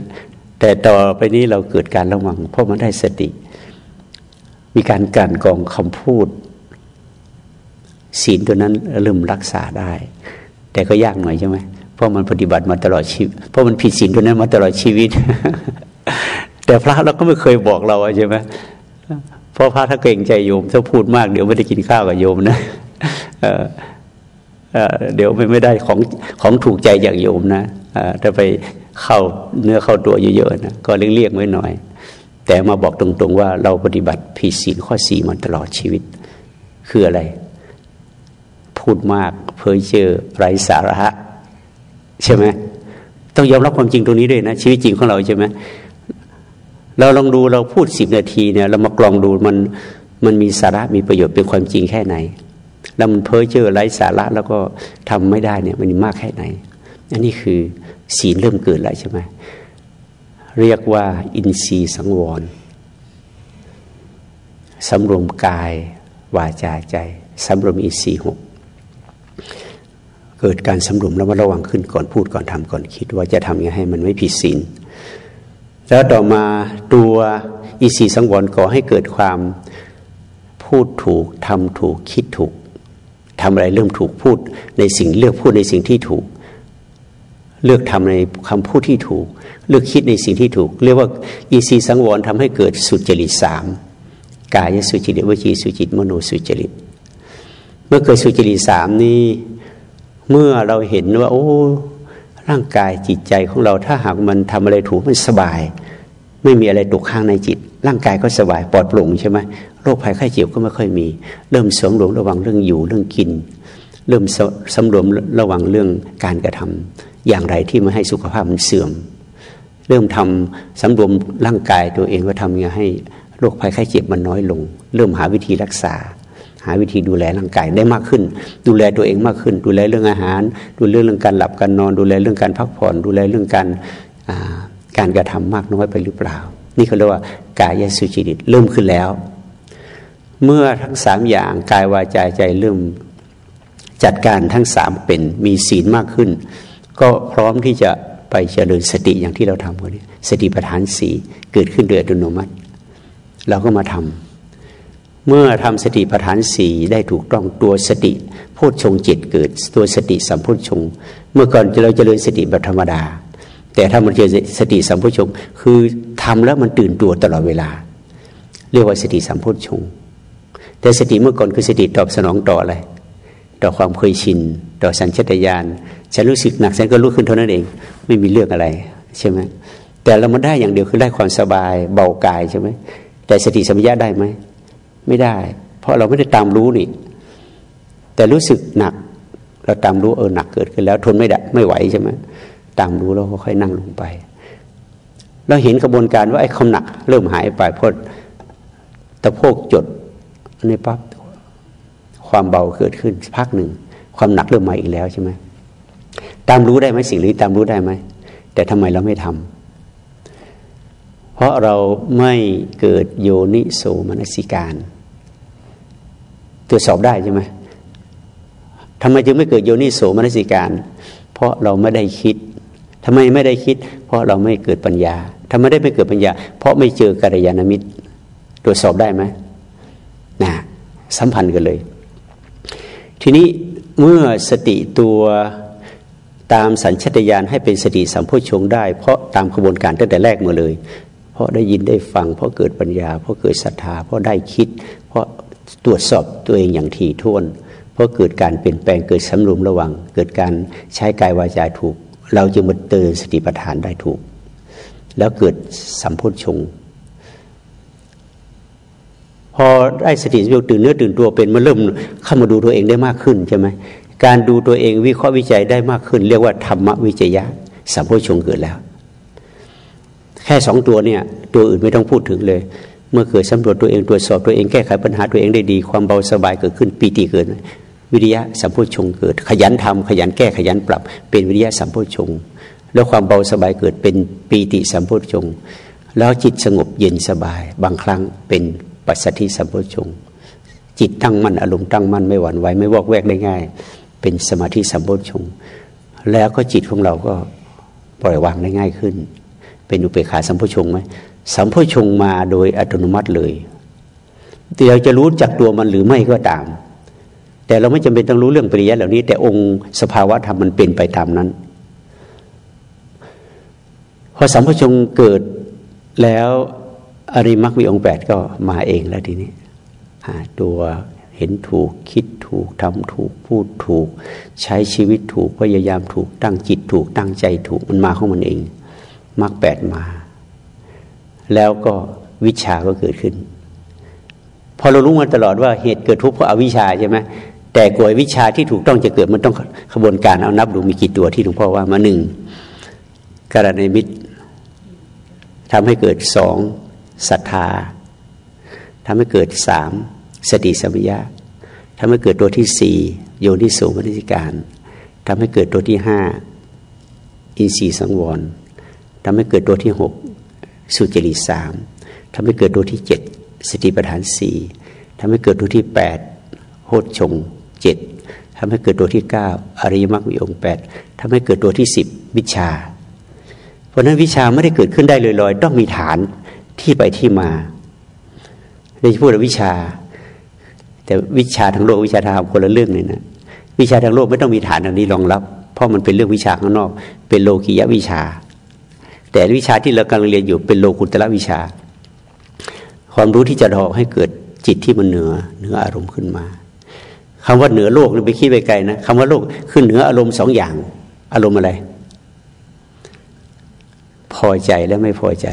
แต่ต่อไปนี้เราเกิดการระวัง เพราะมันได้สติ มีการกันกองคำพูด ศีลตัวนั้นเริ่มรักษาได้ แต่ก็ยากหน่อยใช่ไหมเพราะมันปฏิบัติมาตลอดชีวิตเพราะมันผิดศีลตัวนั้นมาตลอดชีวิต แต่พระเราก็ไม่เคยบอกเราใช่ไหมเพราะพระถ้าเก่งใจโยมถ้าพูดมากเดี๋ยวไม่ได้กินข้าวกับโยมนะเดี๋ยวไม่ได้ของของถูกใจอย่างโยมนะถ้าไปเข้าเนื้อเข้าตัวเยอะๆนะก็เลี่ยงๆไว้หน่อย แต่มาบอกตรงๆว่าเราปฏิบัติผิดศีลข้อสี่มันตลอดชีวิต คืออะไร พูดมากเพ้อเจอไร้สาระใช่ไหมต้องยอมรับความจริงตรงนี้ด้วยนะ ชีวิตจริงของเราใช่ไหม เราลองดูเราพูดสิบนาทีเนี่ยเรามากลองดูมันมันมีสาระมีประโยชน์เป็นความจริงแค่ไหน แล้วมันเพ้อเจ้อไร้สาระแล้วก็ทำไม่ได้เนี่ยมันมากแค่ไหน อันนี้คือศีลเริ่มเกิดแล้วใช่ไหมเรียกว่าอินทรีย์สังวรสำรวมกายวาจาใจสำรวมอินทรีย์หกเกิดการสำรวมแล้วมาระวังขึ้นก่อนพูดก่อนทำก่อนคิดว่าจะทำยังไงให้มันไม่ผิดศีล แล้วต่อมาตัวอินทรีสังวรก่อให้เกิดความพูดถูกทำถูกคิดถูกทำอะไรเริ่มถูกพูดในสิ่งเลือกพูดในสิ่งที่ถูก เลือกทำในคำพูดที่ถูก เลือกคิดในสิ่งที่ถูก เรียกว่าอีซีสังวรทำให้เกิดสุจริตสามกายสุจริตวจีสุจริตมโนสุจริตเมื่อเกิดสุจริตสามนี้เมื่อเราเห็นว่า โอ้ ร่างกายจิตใจของเราถ้าหากมันทำอะไรถูกมันสบาย ไม่มีอะไรตกข้างในจิต ร่างกายก็สบายปลอดโปร่งใช่ไหมโรคภัยไข้เจ็บก็ไม่ค่อยมี เริ่มสมรวมระวังเรื่องอยู่เรื่องกิน เริ่มสำรวมระวังเรื่องการกระทำอย่างไรที่ไม่ให้สุขภาพมันเสื่อม เริ่มทำสำรวมร่างกายตัวเองว่าทำยังไงให้โรคภัยไข้เจ็บมันน้อยลง เริ่มหาวิธีรักษา หาวิธีดูแลร่างกายได้มากขึ้น ดูแลตัวเองมากขึ้น ดูแลเรื่องอาหาร ดูแลเรื่องการหลับการนอน ดูแลเรื่องการพักผ่อน ดูแลเรื่องการการกระทำมากน้อยไปหรือเปล่า นี่เขาเรียกว่ากายสุจิตเริ่มขึ้นแล้ว เมื่อทั้งสามอย่างกายวาจาใจเริ่มจัดการทั้งสามเป็นมีศีลมากขึ้น ก็พร้อมที่จะไปเจริญสติอย่างที่เราทำกันนี้สติปัฏฐานสีเกิดขึ้นโดยอัตโนมัติ เราก็มาทำ เมื่อทำสติปัฏฐานสีได้ถูกต้องตัวสติพูดชงจิตเกิด ตัวสติสัมพุทชง เมื่อก่อนเราจเจริญสติแบบธรรมดา แต่ถ้ามันเจอสติสัมพุทชง คือทำแล้วมันตื่นตัวตลอดเวลา เรียกว่าสติสัมพุทชง แต่สติเมื่อก่อนคือสติตอบสนองต่ออะไรต่อความเคยชิน ต่อสัญชตาตญาณฉันรู้สึกหนักฉันก็รู้ขึ้นเท่านั้นเอง ไม่มีเรื่องอะไรใช่ไหมแต่เรามาได้อย่างเดียวคือได้ความสบายเบากายใช่ไหมแต่สติสัมยาได้ไหม ไม่ได้ เพราะเราไม่ได้ตามรู้นี่แต่รู้สึกหนัก เราตามรู้เออหนักเกิดขึ้นแล้วทนไม่ได้ไม่ไหวใช่ไหมตามรู้แล้วค่อยนั่งลงไป เราเห็นกระบวนการว่าไอ้ความหนัก เริ่มหายไปเพราะตะโพกจดในปั๊บความเบาเกิดขึ้นพักหนึ่งความหนักเริ่มมาอีกแล้วใช่ไหมตามรู้ได้ไหมสิ่งนี้ตามรู้ได้ไหมแต่ทำไมเราไม่ทำเพราะเราไม่เกิดโยนิโสมนสิการ ตรวจสอบได้ใช่ไหมทำไมจึงไม่เกิดโยนิโสมนสิการ เพราะเราไม่ได้คิดทำไมไม่ได้คิด เพราะเราไม่เกิดปัญญาทำไมได้ไม่เกิดปัญญา เพราะไม่เจอกัลยาณมิตร ตรวจสอบได้ไหมนะสัมพันธ์กันเลย ทีนี้เมื่อสติตัวตามสัญชตาตญาณให้เป็นสติสัมโพชงได้ เพราะตามกระบวนการตั้งแต่แรกมาเลย เพราะได้ยินได้ฟัง เพราะเกิดปัญญา เพราะเกิดศรัทธา เพราะได้คิด เพราะ ตรวจสอบตัวเองอย่างถี่ถ้วน เพราะเกิดการเปลี่ยนแปลงเกิดสำรวมระวัง เกิดการใช้กายวาจาถูก เราจึงมาเตือนสติปัฏฐานได้ถูก แล้วเกิดสัมโพชง พอได้สติสัมปชัญตื่นเนื้อตื่นตัวเป็นมันเริ่มเข้ามาดูตัวเองได้มากขึ้นใช่ไหมการดูตัวเองวิเคราะห์วิจัยได้มากขึ้น เรียกว่าธรรมวิจยะสัมโพชงเกิดแล้ว แค่สองตัวเนี่ย ตัวอื่นไม่ต้องพูดถึงเลย เมื่อเกิดสำรวจตัวเองตรวจสอบตัวเองแก้ไขปัญหาตัวเองได้ดี ความเบาสบายเกิดขึ้นปีติเกิด วิริยะสัมโพชงเกิด ขยันทำขยันแก้ขยันปรับ เป็นวิริยะสัมโพชง แล้วความเบาสบายเกิดเป็นปีติสัมโพชง แล้วจิตสงบเย็นสบาย บางครั้งเป็นปัสสติสัมโพชง จิตตั้งมั่นอารมณ์ตั้งมั่นไม่หวั่นไหวไม่วอกแวกได้ง่าย เป็นสมาธิสัมโพชง แล้วก็จิตของเราก็ปล่อยวางได้ง่ายขึ้น เป็นอุเบกขาสัมโพชงไหม สัมโพชงมาโดยอัตโนมัติเลยเราจะรู้จักตัวมันหรือไม่ก็ตาม แต่เราไม่จำเป็นต้องรู้เรื่องปริยัติเหล่านี้ แต่องค์สภาวะธรรมมันเป็นไปตามนั้นพอสัมโพชงเกิดแล้วอริมักมีองแปดก็มาเองแล้วทีนี้ตัวเห็นถูกคิดถูกทำถูกพูดถูก ใช้ชีวิตถูกพยายามถูกตั้งจิตถูกตั้งใจถูกมันมาของมันเองมักแปดมา แล้วก็วิชาก็เกิดขึ้น พอเรารู้มาตลอดว่าเหตุเกิดทุกข์เพราะอาวิชชาใช่ไหมแต่กวยวิชาที่ถูกต้องจะเกิดมันต้องขบวนการเอานับดูมีกี่ตัวที่หลวงพ่อว่ามาหนึ่งการในมิตรทำให้เกิดสองศรัทธาทำให้เกิดสามสติสัมปยะทำให้เกิดตัวที่สี่โยนิโสมนสิการทำให้เกิดตัวที่ห้าอินทรีย์สังวรทำให้เกิดตัวที่หก สุจริตสามทำให้เกิดตัวที่เจ็ดสติปัฏฐานสี่ทำให้เกิดตัวที่แปดโหดชงเจ็ดทำให้เกิดตัวที่เก้าอริยมรรคมีองค์แปดทำให้เกิดตัวที่สิบวิชา เพราะนั้นวิชาไม่ได้เกิดขึ้นได้ลอยๆ ต้องมีฐานที่ไปที่มาในพูดวิชา แต่วิชาทางโลกวิชาทางธรรมคนละเรื่องเลยนะวิชาทางโลกไม่ต้องมีฐานอันนี้รองรับ เพราะมันเป็นเรื่องวิชาข้างนอก เป็นโลกิยวิชา แต่วิชาที่เรากำลังเรียนอยู่เป็นโลกุตละวิชา ความรู้ที่จะดอให้เกิดจิตที่มันเหนือเหนืออารมณ์ขึ้นมาคำว่าเหนือโลกนี่ไปคิดไปไกลนะคำว่าโลกคือเหนืออารมณ์สองอย่าง อารมณ์อะไร พอใจและไม่พอใจ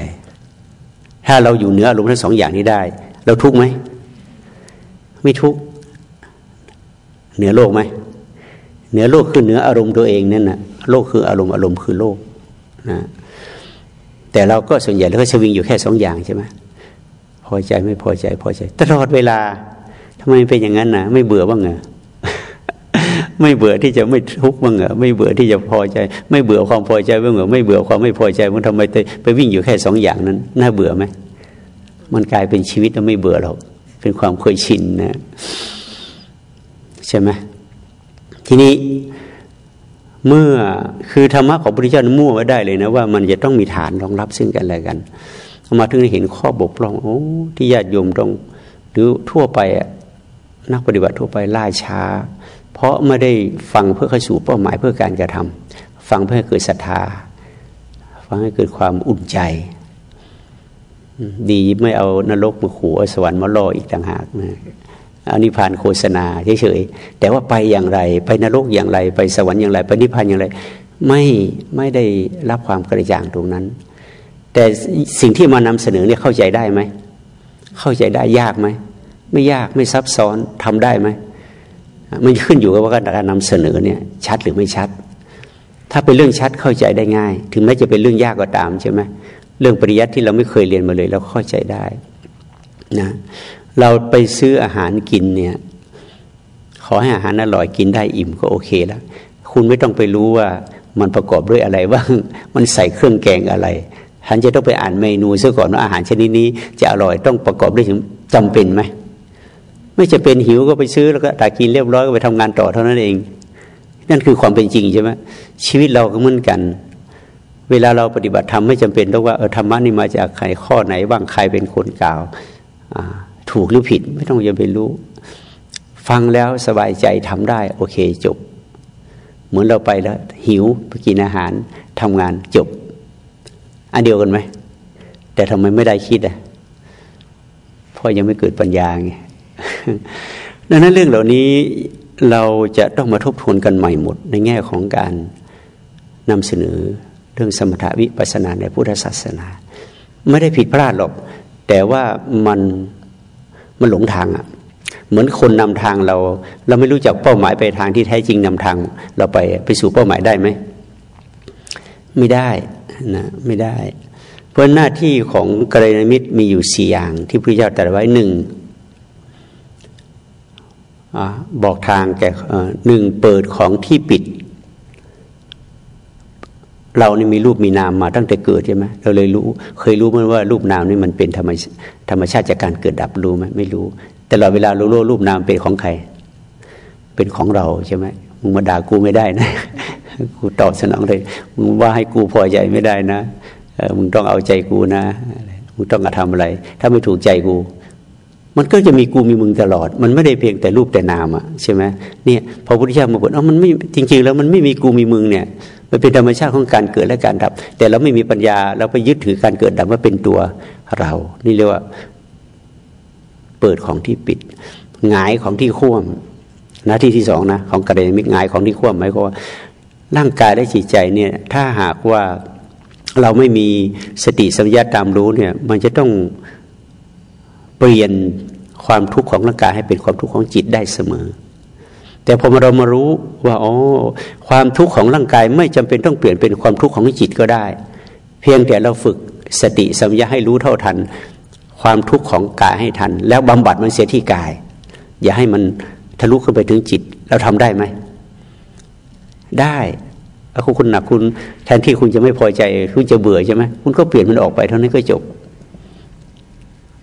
ถ้าเราอยู่เหนืออารมณ์ทั้งสองอย่างนี้ได้ เราทุกข์ไหมไม่ทุกข์เหนือโลกไหมเหนือโลกคือเหนืออารมณ์ตัวเองนั่นนะโลกคืออารมณ์อารมณ์คือโลกนะ แต่เราก็ส่วนใหญ่เราก็สวิงอยู่แค่สองอย่างใช่ไหมพอใจไม่พอใจพอใจ ตลอดเวลาทำไมเป็นอย่างนั้นนะไม่เบื่อบ้างเหรอไม่เบื่อที่จะไม่ทุกข์บ้างเหรอไม่เบื่อที่จะพอใจ ไม่เบื่อความพอใจบ้างเหรอไม่เบื่อความไม่พอใจมันทำไมไปวิ่งอยู่แค่สองอย่างนั้น น่าเบื่อไหมมันกลายเป็นชีวิตแล้วไม่เบื่อหรอกเป็นความเคยชินนะ ใช่ไหมทีนี้ เมื่อคือธรรมะของพระพุทธเจ้ามั่วไว้ได้เลยนะว่ามันจะต้องมีฐานรองรับซึ่งกันและกันมาถึงเห็นข้อบกพร่องโอ้ที่ญาติโยมต้องหรือทั่วไปนักปฏิบัติทั่วไปล่าช้า เพราะไม่ได้ฟังเพื่อเข้าสู่เป้าหมายเพื่อการกระทำฟังเพื่อให้เกิดศรัทธา ฟังให้เกิดความอุ่นใจ ดีไม่เอานรกมาขู่เอาสวรรค์มาล่ออีกต่างหากนะ อานิพานโฆษณาเฉยๆแต่ว่าไปอย่างไร ไปนรกอย่างไร ไปสวรรค์อย่างไร ไปนิพพานอย่างไร ไม่ไม่ได้รับความกระจ่างตรงนั้น แต่สิ่งที่มานำเสนอเนี่ยเข้าใจได้ไหมเข้าใจได้ยากไหมไม่ยากไม่ซับซ้อนทำได้ไหมมันขึ้นอยู่กับว่าการนำเสนอเนี่ยชัดหรือไม่ชัด ถ้าเป็นเรื่องชัดเข้าใจได้ง่าย ถึงแม้จะเป็นเรื่องยากก็ตามใช่ไหมเรื่องปริยัติที่เราไม่เคยเรียนมาเลยเราเข้าใจได้นะ เราไปซื้ออาหารกินเนี่ย ขอให้อาหารอร่อยกินได้อิ่มก็โอเคแล้ว คุณไม่ต้องไปรู้ว่ามันประกอบด้วยอะไรบ้าง มันใส่เครื่องแกงอะไรท่านจะต้องไปอ่านเมนูซะก่อนว่าอาหารชนิดนี้จะอร่อยต้องประกอบด้วยถึงจำเป็นไหม ไม่จะเป็นหิวก็ไปซื้อแล้วก็ตากินเรียบร้อยก็ไปทำงานต่อเท่านั้นเอง นั่นคือความเป็นจริงใช่ไหมชีวิตเราก็เหมือนกัน เวลาเราปฏิบัติธรรมไม่จำเป็นต้องว่าเออธรรมะนี่มาจากใครข้อไหนบ้างใครเป็นคนกล่าวอ่า ถูกหรือผิด ไม่ต้องอย่าไปรู้ ฟังแล้วสบายใจทำได้ โอเคจบ เหมือนเราไปแล้ว หิวไปกินอาหารทำงานจบ อันเดียวกันไหม แต่ทำไมไม่ได้คิดอะเพราะยังไม่เกิดปัญญาไงดังนั้นเรื่องเหล่านี้เราจะต้องมาทบทวนกันใหม่หมด ในแง่ของการนำเสนอเรื่องสมถวิปัสสนาในพุทธศาสนา ไม่ได้ผิดพลาดหรอก แต่ว่ามัน มันหลงทางอะ่ะ เหมือนคนนำทางเรา เราไม่รู้จักเป้าหมายไปทางที่แท้จริงนำทาง เราไปไปสู่เป้าหมายได้ไหมไม่ได้นะไม่ได้ เพราะหน้าที่ของกรณมิตรมีอยู่สี่อย่างที่พระเจ้าตรัสไว้หนึ่งอบอกทางแก่หนึ่งเปิดของที่ปิด เรานี่มีรูปมีนามมาตั้งแต่เกิดใช่ไหมเราเลยรู้ เคยรู้มั้ยว่ารูปนามนี่มันเป็นธรรมธรรมชาติจากการเกิดดับรู้ไหมไม่รู้แต่เราเวลารู้รูปนามเป็นของใคร เป็นของเราใช่ไหมมึงมาด่ากูไม่ได้นะกูตอบสนองเลยมึงว่าให้กูพอใจไม่ได้นะมึงต้องเอาใจกูนะมึงต้องกระทำอะไร ถ้าไม่ถูกใจกู มันก็จะมีกูมีมึงตลอด มันไม่ได้เพียงแต่รูปแต่นามอะใช่ไหมเนี่ยพอพุทธเจ้ามาบอกเอ้ามันไม่จริง ๆ แล้วมันไม่มีกูมีมึงเนี่ย มันเป็นธรรมชาติของการเกิดและการดับ แต่เราไม่มีปัญญาเราไปยึดถือการเกิดดับว่าเป็นตัวเรา นี่เรียกว่า เปิดของที่ปิดหงายของที่ข่วมหน้าที่ที่สองนะของกระเด็นมิกหงายของที่ข่วมหมายความว่าร่างกายและจิตใจเนี่ย ถ้าหากว่าเราไม่มีสติสัมยาตามรู้เนี่ย มันจะต้องเปลี่ยนความทุกข์ของร่างกายให้เป็นความทุกข์ของจิตได้เสมอ แต่พอเรามารู้ว่าอ๋อความทุกข์ของร่างกายไม่จำเป็นต้องเปลี่ยนเป็นความทุกข์ของจิตก็ได้ เพียงแต่เราฝึกสติสัมยาให้รู้เท่าทัน ความทุกข์ของกายให้ทัน แล้วบำบัดมันเสียที่กาย อย่าให้มันทะลุขึ้นไปถึงจิต เราทำได้ไหม ได้ถ้าคุณหนักคุณแทนที่คุณจะไม่พอใจคุณจะเบื่อใช่ไหมคุณก็เปลี่ยนมันออกไปเท่านั้นก็จบ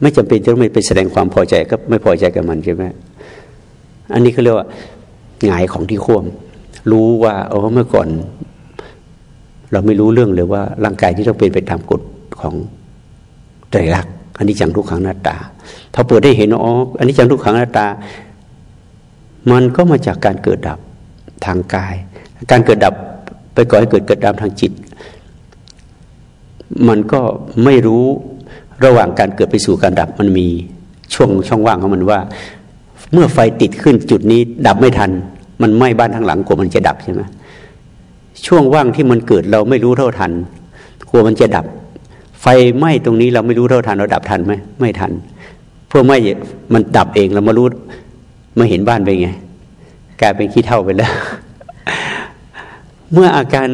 ไม่จำเป็นต้องไปแสดงความพอใจก็ไม่พอใจกับมันใช่ไหมอันนี้เขาเรียกว่า หงายของที่ข่วม รู้ว่าเออเมื่อก่อน เราไม่รู้เรื่องเลยว่าร่างกายที่ต้องเป็นไปตามกฎของใจรักอันนี้จังทุกขังหน้าตาพอเปิดได้เห็นอ๋ออันนี้จังทุกขังหน้าตา มันก็มาจากการเกิดดับทางกาย การเกิดดับไปก่อให้เกิดเกิดดับทางจิต มันก็ไม่รู้ระหว่างการเกิดไปสู่การดับมันมีช่วงช่องว่างของมันว่า เมื่อไฟติดขึ้นจุดนี้ดับไม่ทัน มันไหม้บ้านทางหลังกลัวมันจะดับใช่ไหมช่วงว่างที่มันเกิดเราไม่รู้เท่าทันกลัวมันจะดับ ไฟไหม้ตรงนี้เราไม่รู้เท่าทันเราดับทันไหมไม่ทันเพื่อไม่มันดับเองเรามารู้มาเห็นบ้านไปไงกลายเป็นขี้เท่าไปแล้ว เมื่ออาการ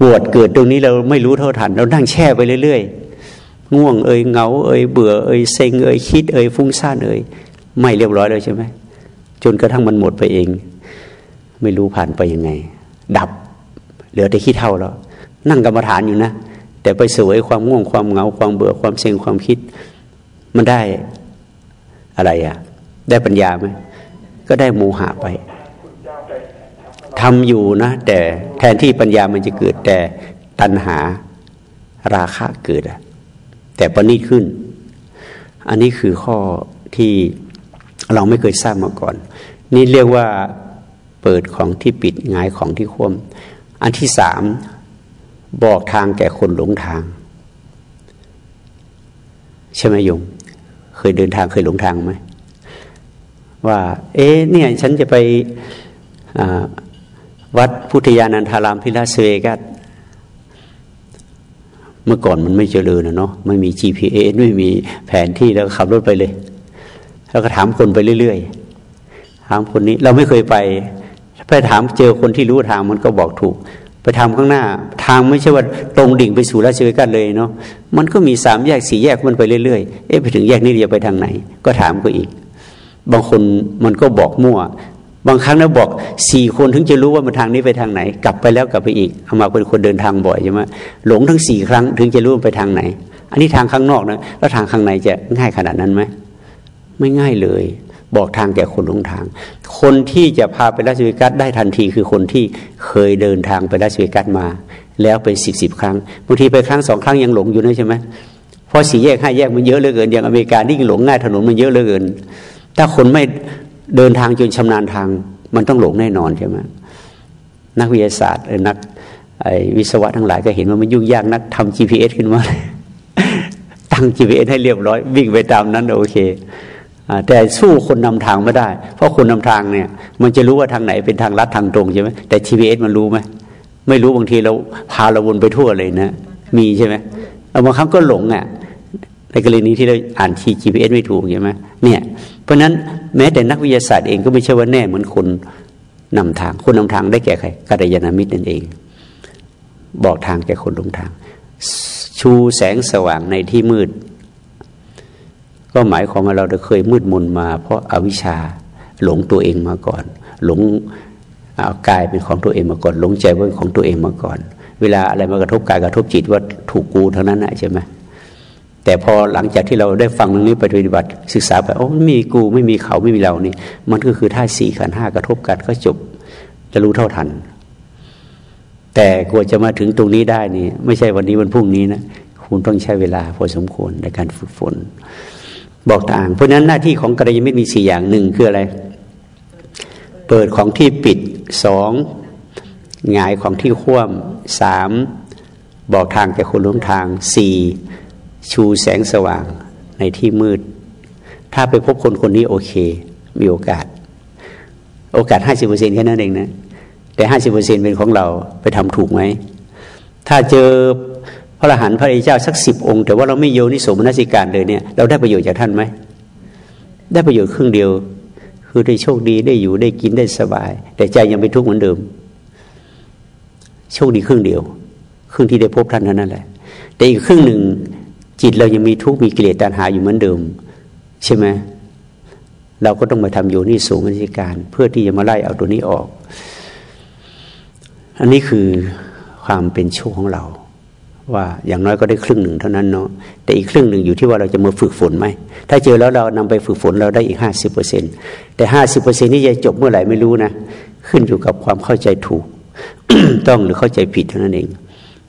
ปวดเกิดตรงนี้เราไม่รู้เท่าทัน เรานั่งแช่ไปเรื่อยๆง่วงเอ่ยเงาเอ่ยเบื่อเอ่ยเซ็งเอ่ยคิดเอ่ยฟุ้งซ่านเอ่ย ไม่เรียบร้อยเลยใช่ไหมจนกระทั่งมันหมดไปเอง ไม่รู้ผ่านไปยังไง ดับ เหลือแต่ขี้เท่าแล้ว นั่งกรรมฐานอยู่นะ แต่ไปสวยความง่วงความเหงาความเบื่อความเซ็งความคิด มันได้อะไรอะ่ะได้ปัญญาไหมก็ได้โมหะไปทำอยู่นะ แต่แทนที่ปัญญามันจะเกิด แต่ตัณหาราคะเกิดอะแต่ปณิขึ้น อันนี้คือข้อที่ เราไม่เคยทราบมาก่อน นี่เรียกว่าเปิดของที่ปิดงายของที่คว่ำอันที่สามบอกทางแก่คนหลงทาง ใช่ไหมยมเคยเดินทางเคยหลงทางไหมว่า เอ๊ะเนี่ย ฉันจะไปวัดพุทธยานันทารามที่ลาสเวกัสเมื่อก่อนมันไม่เจริญนะเนาะไม่มี GPS ไม่มีแผนที่แล้วขับรถไปเลย แล้วก็ถามคนไปเรื่อยๆ ถามคนนี้เราไม่เคยไปไปถามเจอคนที่รู้ทางมันก็บอกถูก ไปทำข้างหน้า ทางไม่ใช่ว่าตรงดิ่งไปสู่ราชเวกัสเลยเนาะมันก็มีสามแยกสี่แยกมันไปเรื่อยๆเอ๊ะไปถึงแยกนี้จะไปทางไหน ก็ถามก็อีก บางคนมันก็บอกมั่ว บางครั้งนะบอกสี่คนถึงจะรู้ว่ามันทางนี้ไปทางไหน กลับไปแล้วกลับไปอีกเอามาเป็นคนเดินทางบ่อยใช่ไหมหลงทั้งสี่ครั้งถึงจะรู้ว่าไปทางไหน อันนี้ทางข้างนอกนะแล้วทางข้างในจะง่ายขนาดนั้นไหม ไม่ง่ายเลย บอกทางแก่คนหลงทาง คนที่จะพาไปราชวิกัสได้ทันทีคือคนที่เคยเดินทางไปราชวิกัสมา แล้วไปสิบสิบครั้งบางทีไปครั้งสองครั้งยังหลงอยู่นะใช่ไหมเพราะสี่แยกห้าแยกมันเยอะเหลือเกินอย่างอเมริกานี่หลงง่ายถนนมันเยอะเหลือเกิน ถ้าคนไม่เดินทางจนชำนาญทาง มันต้องหลงแน่นอนใช่ไหมนักวิทยาศาสตร์นักไอวิศวะทั้งหลายก็เห็นว่ามันยุ่งยากนักทำ GPS ขึ้นมาตั้ง GPS ให้เรียบร้อย วิ่งไปตามนั้นโอเค แต่สู้คนนำทางไม่ได้ เพราะคนนำทางเนี่ย มันจะรู้ว่าทางไหนเป็นทางลัดทางตรงใช่ไหมแต่ GPS มันรู้ไหมไม่รู้บางทีเราพาเราวนไปทั่วเลยนะ มีใช่ไหมบางครั้งก็หลงอะในกรณีที่เราอ่านที GPS ไม่ถูกใช่ไหมเนี่ย เพราะฉะนั้นแม้แต่นักวิทยาศาสตร์เองก็ไม่ใช่ว่าแน่เหมือนคนนำทางคนนำทางได้แก่ใครกัลยาณมิตรนั่นเอง บอกทางแก่คนลงทาง ชูแสงสว่างในที่มืด ก็หมายความว่าเราเคยมืดมนมา เพราะอาวิชชาหลงตัวเองมาก่อน หลงากายเป็นของตัวเองมาก่อน หลงใจว่าเป็นของตัวเองมาก่อน เวลาอะไรมากระทบกายกระทบจิตว่าถูกกูเทั้งนั้นนะใช่ไหมแต่พอหลังจากที่เราได้ฟังเรื่องนี้ไปปฏิบัติศึกษาไปโอ้ไม่มีกูไม่มีเขาไม่มีเรานี่ มันก็คือท่าสี่ขันห้ากระทบกันก็จบจะรู้เท่าทัน แต่กว่าจะมาถึงตรงนี้ได้นี่ ไม่ใช่วันนี้วันพรุ่งนี้นะคุณต้องใช้เวลาพอสมควรในการฝึกฝน บอกต่าง เพราะนั้นหน้าที่ของกระยามิตรมีสี่อย่างหนึ่งคืออะไร เปิดของที่ปิดสองหงายของที่คว่ำสามบอกทางแก่คนล้มทางสี่ชูแสงสว่างในที่มืด ถ้าไปพบคนคนนี้โอเค มีโอกาส โอกาสห้าสิบเปอร์เซ็นแค่นั้นเองนะ แต่ห้าสิบเปอร์เซ็นเป็นของเราไปทำถูกไหม ถ้าเจอ พระอรหันต์พระเจ้าสักสิบองค์ แต่ว่าเราไม่โยนิสมนสิการเลยเนี่ยเราได้ประโยชน์จากท่านไหมได้ประโยชน์ครึ่งเดียว คือได้โชคดีได้อยู่ได้กินได้สบาย แต่ใจยังเป็นทุกข์เหมือนเดิม โชคดีครึ่งเดียว ครึ่งที่ได้พบท่านเท่านั้นแหละ แต่อีกครึ่งหนึ่งจิตเรายังมีทุกข์มีกิเลสตัณหาอยู่เหมือนเดิม ใช่ไหมเราก็ต้องมาทำโยนิสูงมิการ เพื่อที่จะมาไล่เอาตัวนี้ออก อันนี้คือความเป็นโชคของเรา ว่าอย่างน้อยก็ได้ครึ่งหนึ่งเท่านั้นเนาะแต่อีกครึ่งหนึ่งอยู่ที่ว่าเราจะมาฝึกฝนไหมถ้าเจอแล้วเรานำไปฝึกฝนเราได้อีกห้าสิบเปอร์เซ็นแต่ห้าสิบเปอร์เซ็นนี้จะจบเมื่อไหร่ไม่รู้นะ ขึ้นอยู่กับความเข้าใจถูก ต้องหรือเข้าใจผิดเท่านั้นเอง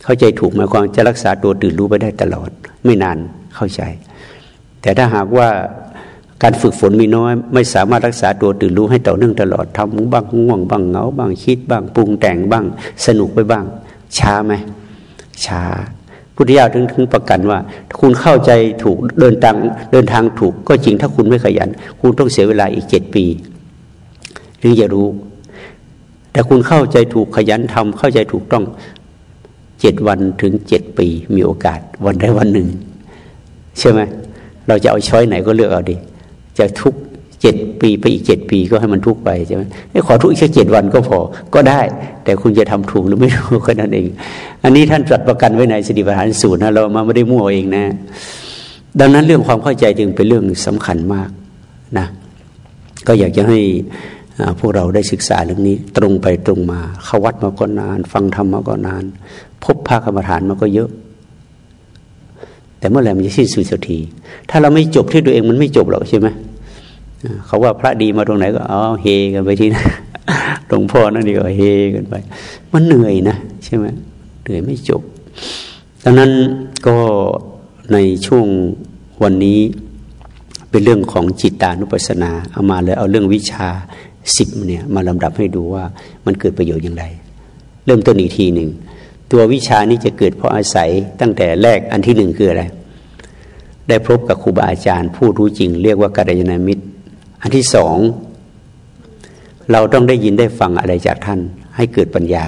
เข้าใจถูกหมายความจะรักษาตัวตื่นรู้ไปได้ตลอด ไม่นานเข้าใจ แต่ถ้าหากว่าการฝึกฝนมีน้อย ไม่สามารถรักษาตัวตื่นรู้ให้ต่อเนื่องตลอดทำบ้างง่วงบ้างเหงาบ้างคิดบ้างปรุงแต่งบ้าง สนุกไปบ้าง ช้าไหม ช้าพุทธิยาถึงถึงประกันว่าคุณเข้าใจถูกเดินทางเดินทางถูกก็จริงถ้าคุณไม่ขยัน คุณต้องเสียเวลาอีกเจ็ดปีถึงจะรู้ แต่คุณเข้าใจถูกขยันทำเข้าใจถูกต้องเจ็ดวันถึงเจ็ดปี มีโอกาสวันใดวันหนึ่ง ใช่ไหมเราจะเอาช้อยไหนก็เลือกเอาดิจะทุก เจ็ดปีไปอีกเจ็ดปีก็ให้มันทุกไปใช่ไหมขอทุกอีกแค่เจ็ดวันก็พอก็ได้ แต่คุณจะทำถูกหรือไม่ถูกแค่นั้นเอง อันนี้ท่านจัดประกันไว้ในสติปัฏฐานสูตรนะเรามาไม่ได้มั่วเองนะ ดังนั้นเรื่องความเข้าใจจึงเป็นเรื่องสำคัญมากนะ ก็อยากจะให้พวกเราได้ศึกษาเรื่องนี้ ตรงไปตรงมาเข้าวัดมาก็นาน ฟังธรรมมาก็นาน พบพระกรรมฐานมาก็เยอะแต่เมื่อไหร่มันจะสิ้นสุดสักที ถ้าเราไม่จบที่ตัวเองมันไม่จบหรอกใช่ไหม เขาว่าพระดีมาตรงไหนก็อ๋อเฮกันไปที่นะหลวงพ่อนั่นดีก็เฮกันไป มันเหนื่อยนะใช่ไหมเหนื่อยไม่จบดังนั้นก็ในช่วงวันนี้เป็นเรื่องของจิตตานุปัสสนาเอามาเลยเอาเรื่องวิชาสิบเนี่ยมาลำดับให้ดูว่ามันเกิดประโยชน์อย่างไร เริ่มต้นอีกทีหนึ่ง ตัววิชานี้จะเกิดเพราะอาศัยตั้งแต่แรกอันที่หนึ่งคืออะไร ได้พบกับครูบาอาจารย์ ผู้รู้จริง เรียกว่ากัลยาณมิตร อันที่สองเราต้องได้ยินได้ฟังอะไรจากท่าน ให้เกิดปัญญา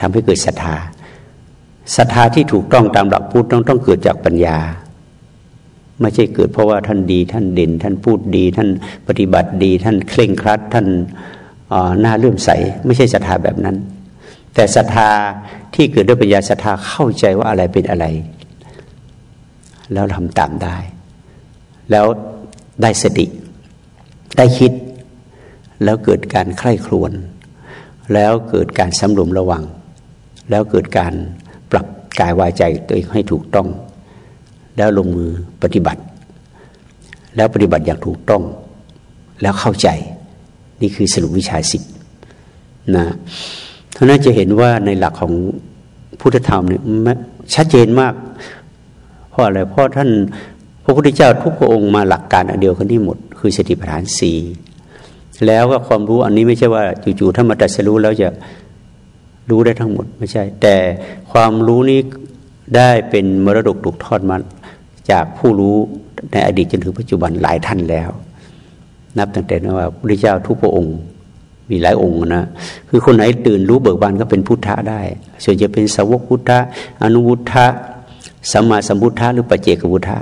ทำให้เกิดศรัทธาศรัทธาที่ถูกต้องตามหลักพุทธต้องต้องเกิดจากปัญญา ไม่ใช่เกิดเพราะว่าท่านดีท่านเด่น ท่านพูดดี ท่านปฏิบัติดี ท่านเคร่งครัด ท่านหน้าเลื่อมใส ไม่ใช่ศรัทธาแบบนั้น แต่ศรัทธาที่เกิดด้วยปัญญาศรัทธาเข้าใจว่าอะไรเป็นอะไร แล้วทำตามได้ แล้วได้สติ ได้คิด แล้วเกิดการใคร่ครวญแล้วเกิดการสำรวมระวัง แล้วเกิดการปรับกายวายใจตัวเองให้ถูกต้อง แล้วลงมือปฏิบัติ แล้วปฏิบัติอย่างถูกต้อง แล้วเข้าใจ นี่คือสรุปวิชาสิบนะท่านั้นจะเห็นว่าในหลักของพุทธธรรมเนี่ยชัดเจนมาก เพราะอะไรเพราะท่านพระพุทธเจ้าทุกพระองค์มาหลักการอันเดียวกันที่หมด คือสติปัฏฐานสี่แล้วก็ความรู้อันนี้ไม่ใช่ว่าจู่ๆถ้ามาตัดสรู้แล้วจะรู้ได้ทั้งหมดไม่ใช่ แต่ความรู้นี้ได้เป็นมรดกถูกทอดมาจากผู้รู้ในอดีตจนถึงปัจจุบันหลายท่านแล้ว นับตั้งแต่ว่าพระเจ้าทุกพระองค์มีหลายองค์นะคือคนไหนตื่นรู้เบิกบานก็เป็นพุทธะได้ ส่วนจะเป็นสาวกพุทธะอนุวุฒะสัมมาสัมพุทธะหรือปัจเจกพุทธะ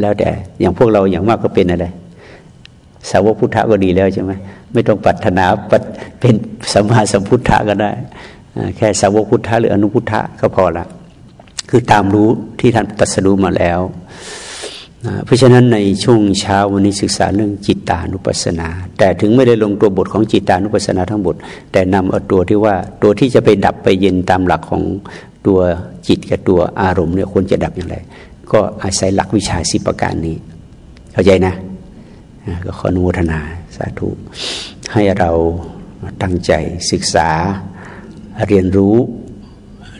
แล้วแต่อย่างพวกเราอย่างมากก็เป็นอะไร สาวกพุทธะก็ดีแล้วใช่ไหมไม่ต้องปรารถนาเป็นสัมมาสัมพุทธะก็ได้แค่สาวกพุทธะหรืออนุพุทธะก็พอละคือตามรู้ที่ท่านตรัสรู้มาแล้วเพราะฉะนั้นในช่วงเช้าวันนี้ศึกษาเรื่องจิตตานุปัสสนา แต่ถึงไม่ได้ลงตัวบทของจิตตานุปัสสนาทั้งบทแต่นำเอาตัวที่ว่าตัวที่จะไปดับไปเย็นตามหลักของตัวจิตกับตัวอารมณ์เนี่ยควรจะดับอย่างไร ก็อาศัยหลักวิชาสิประการนี้ เข้าใจนะ ก็ขออนุโมทนาสาธุ ให้เราตั้งใจศึกษาเรียนรู้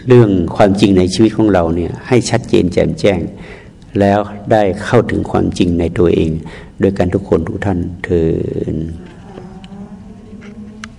เรื่องความจริงในชีวิตของเราเนี่ยให้ชัดเจนแจ่มแจ้ง แล้วได้เข้าถึงความจริงในตัวเองโดยการทุกคนทุกท่านเถิด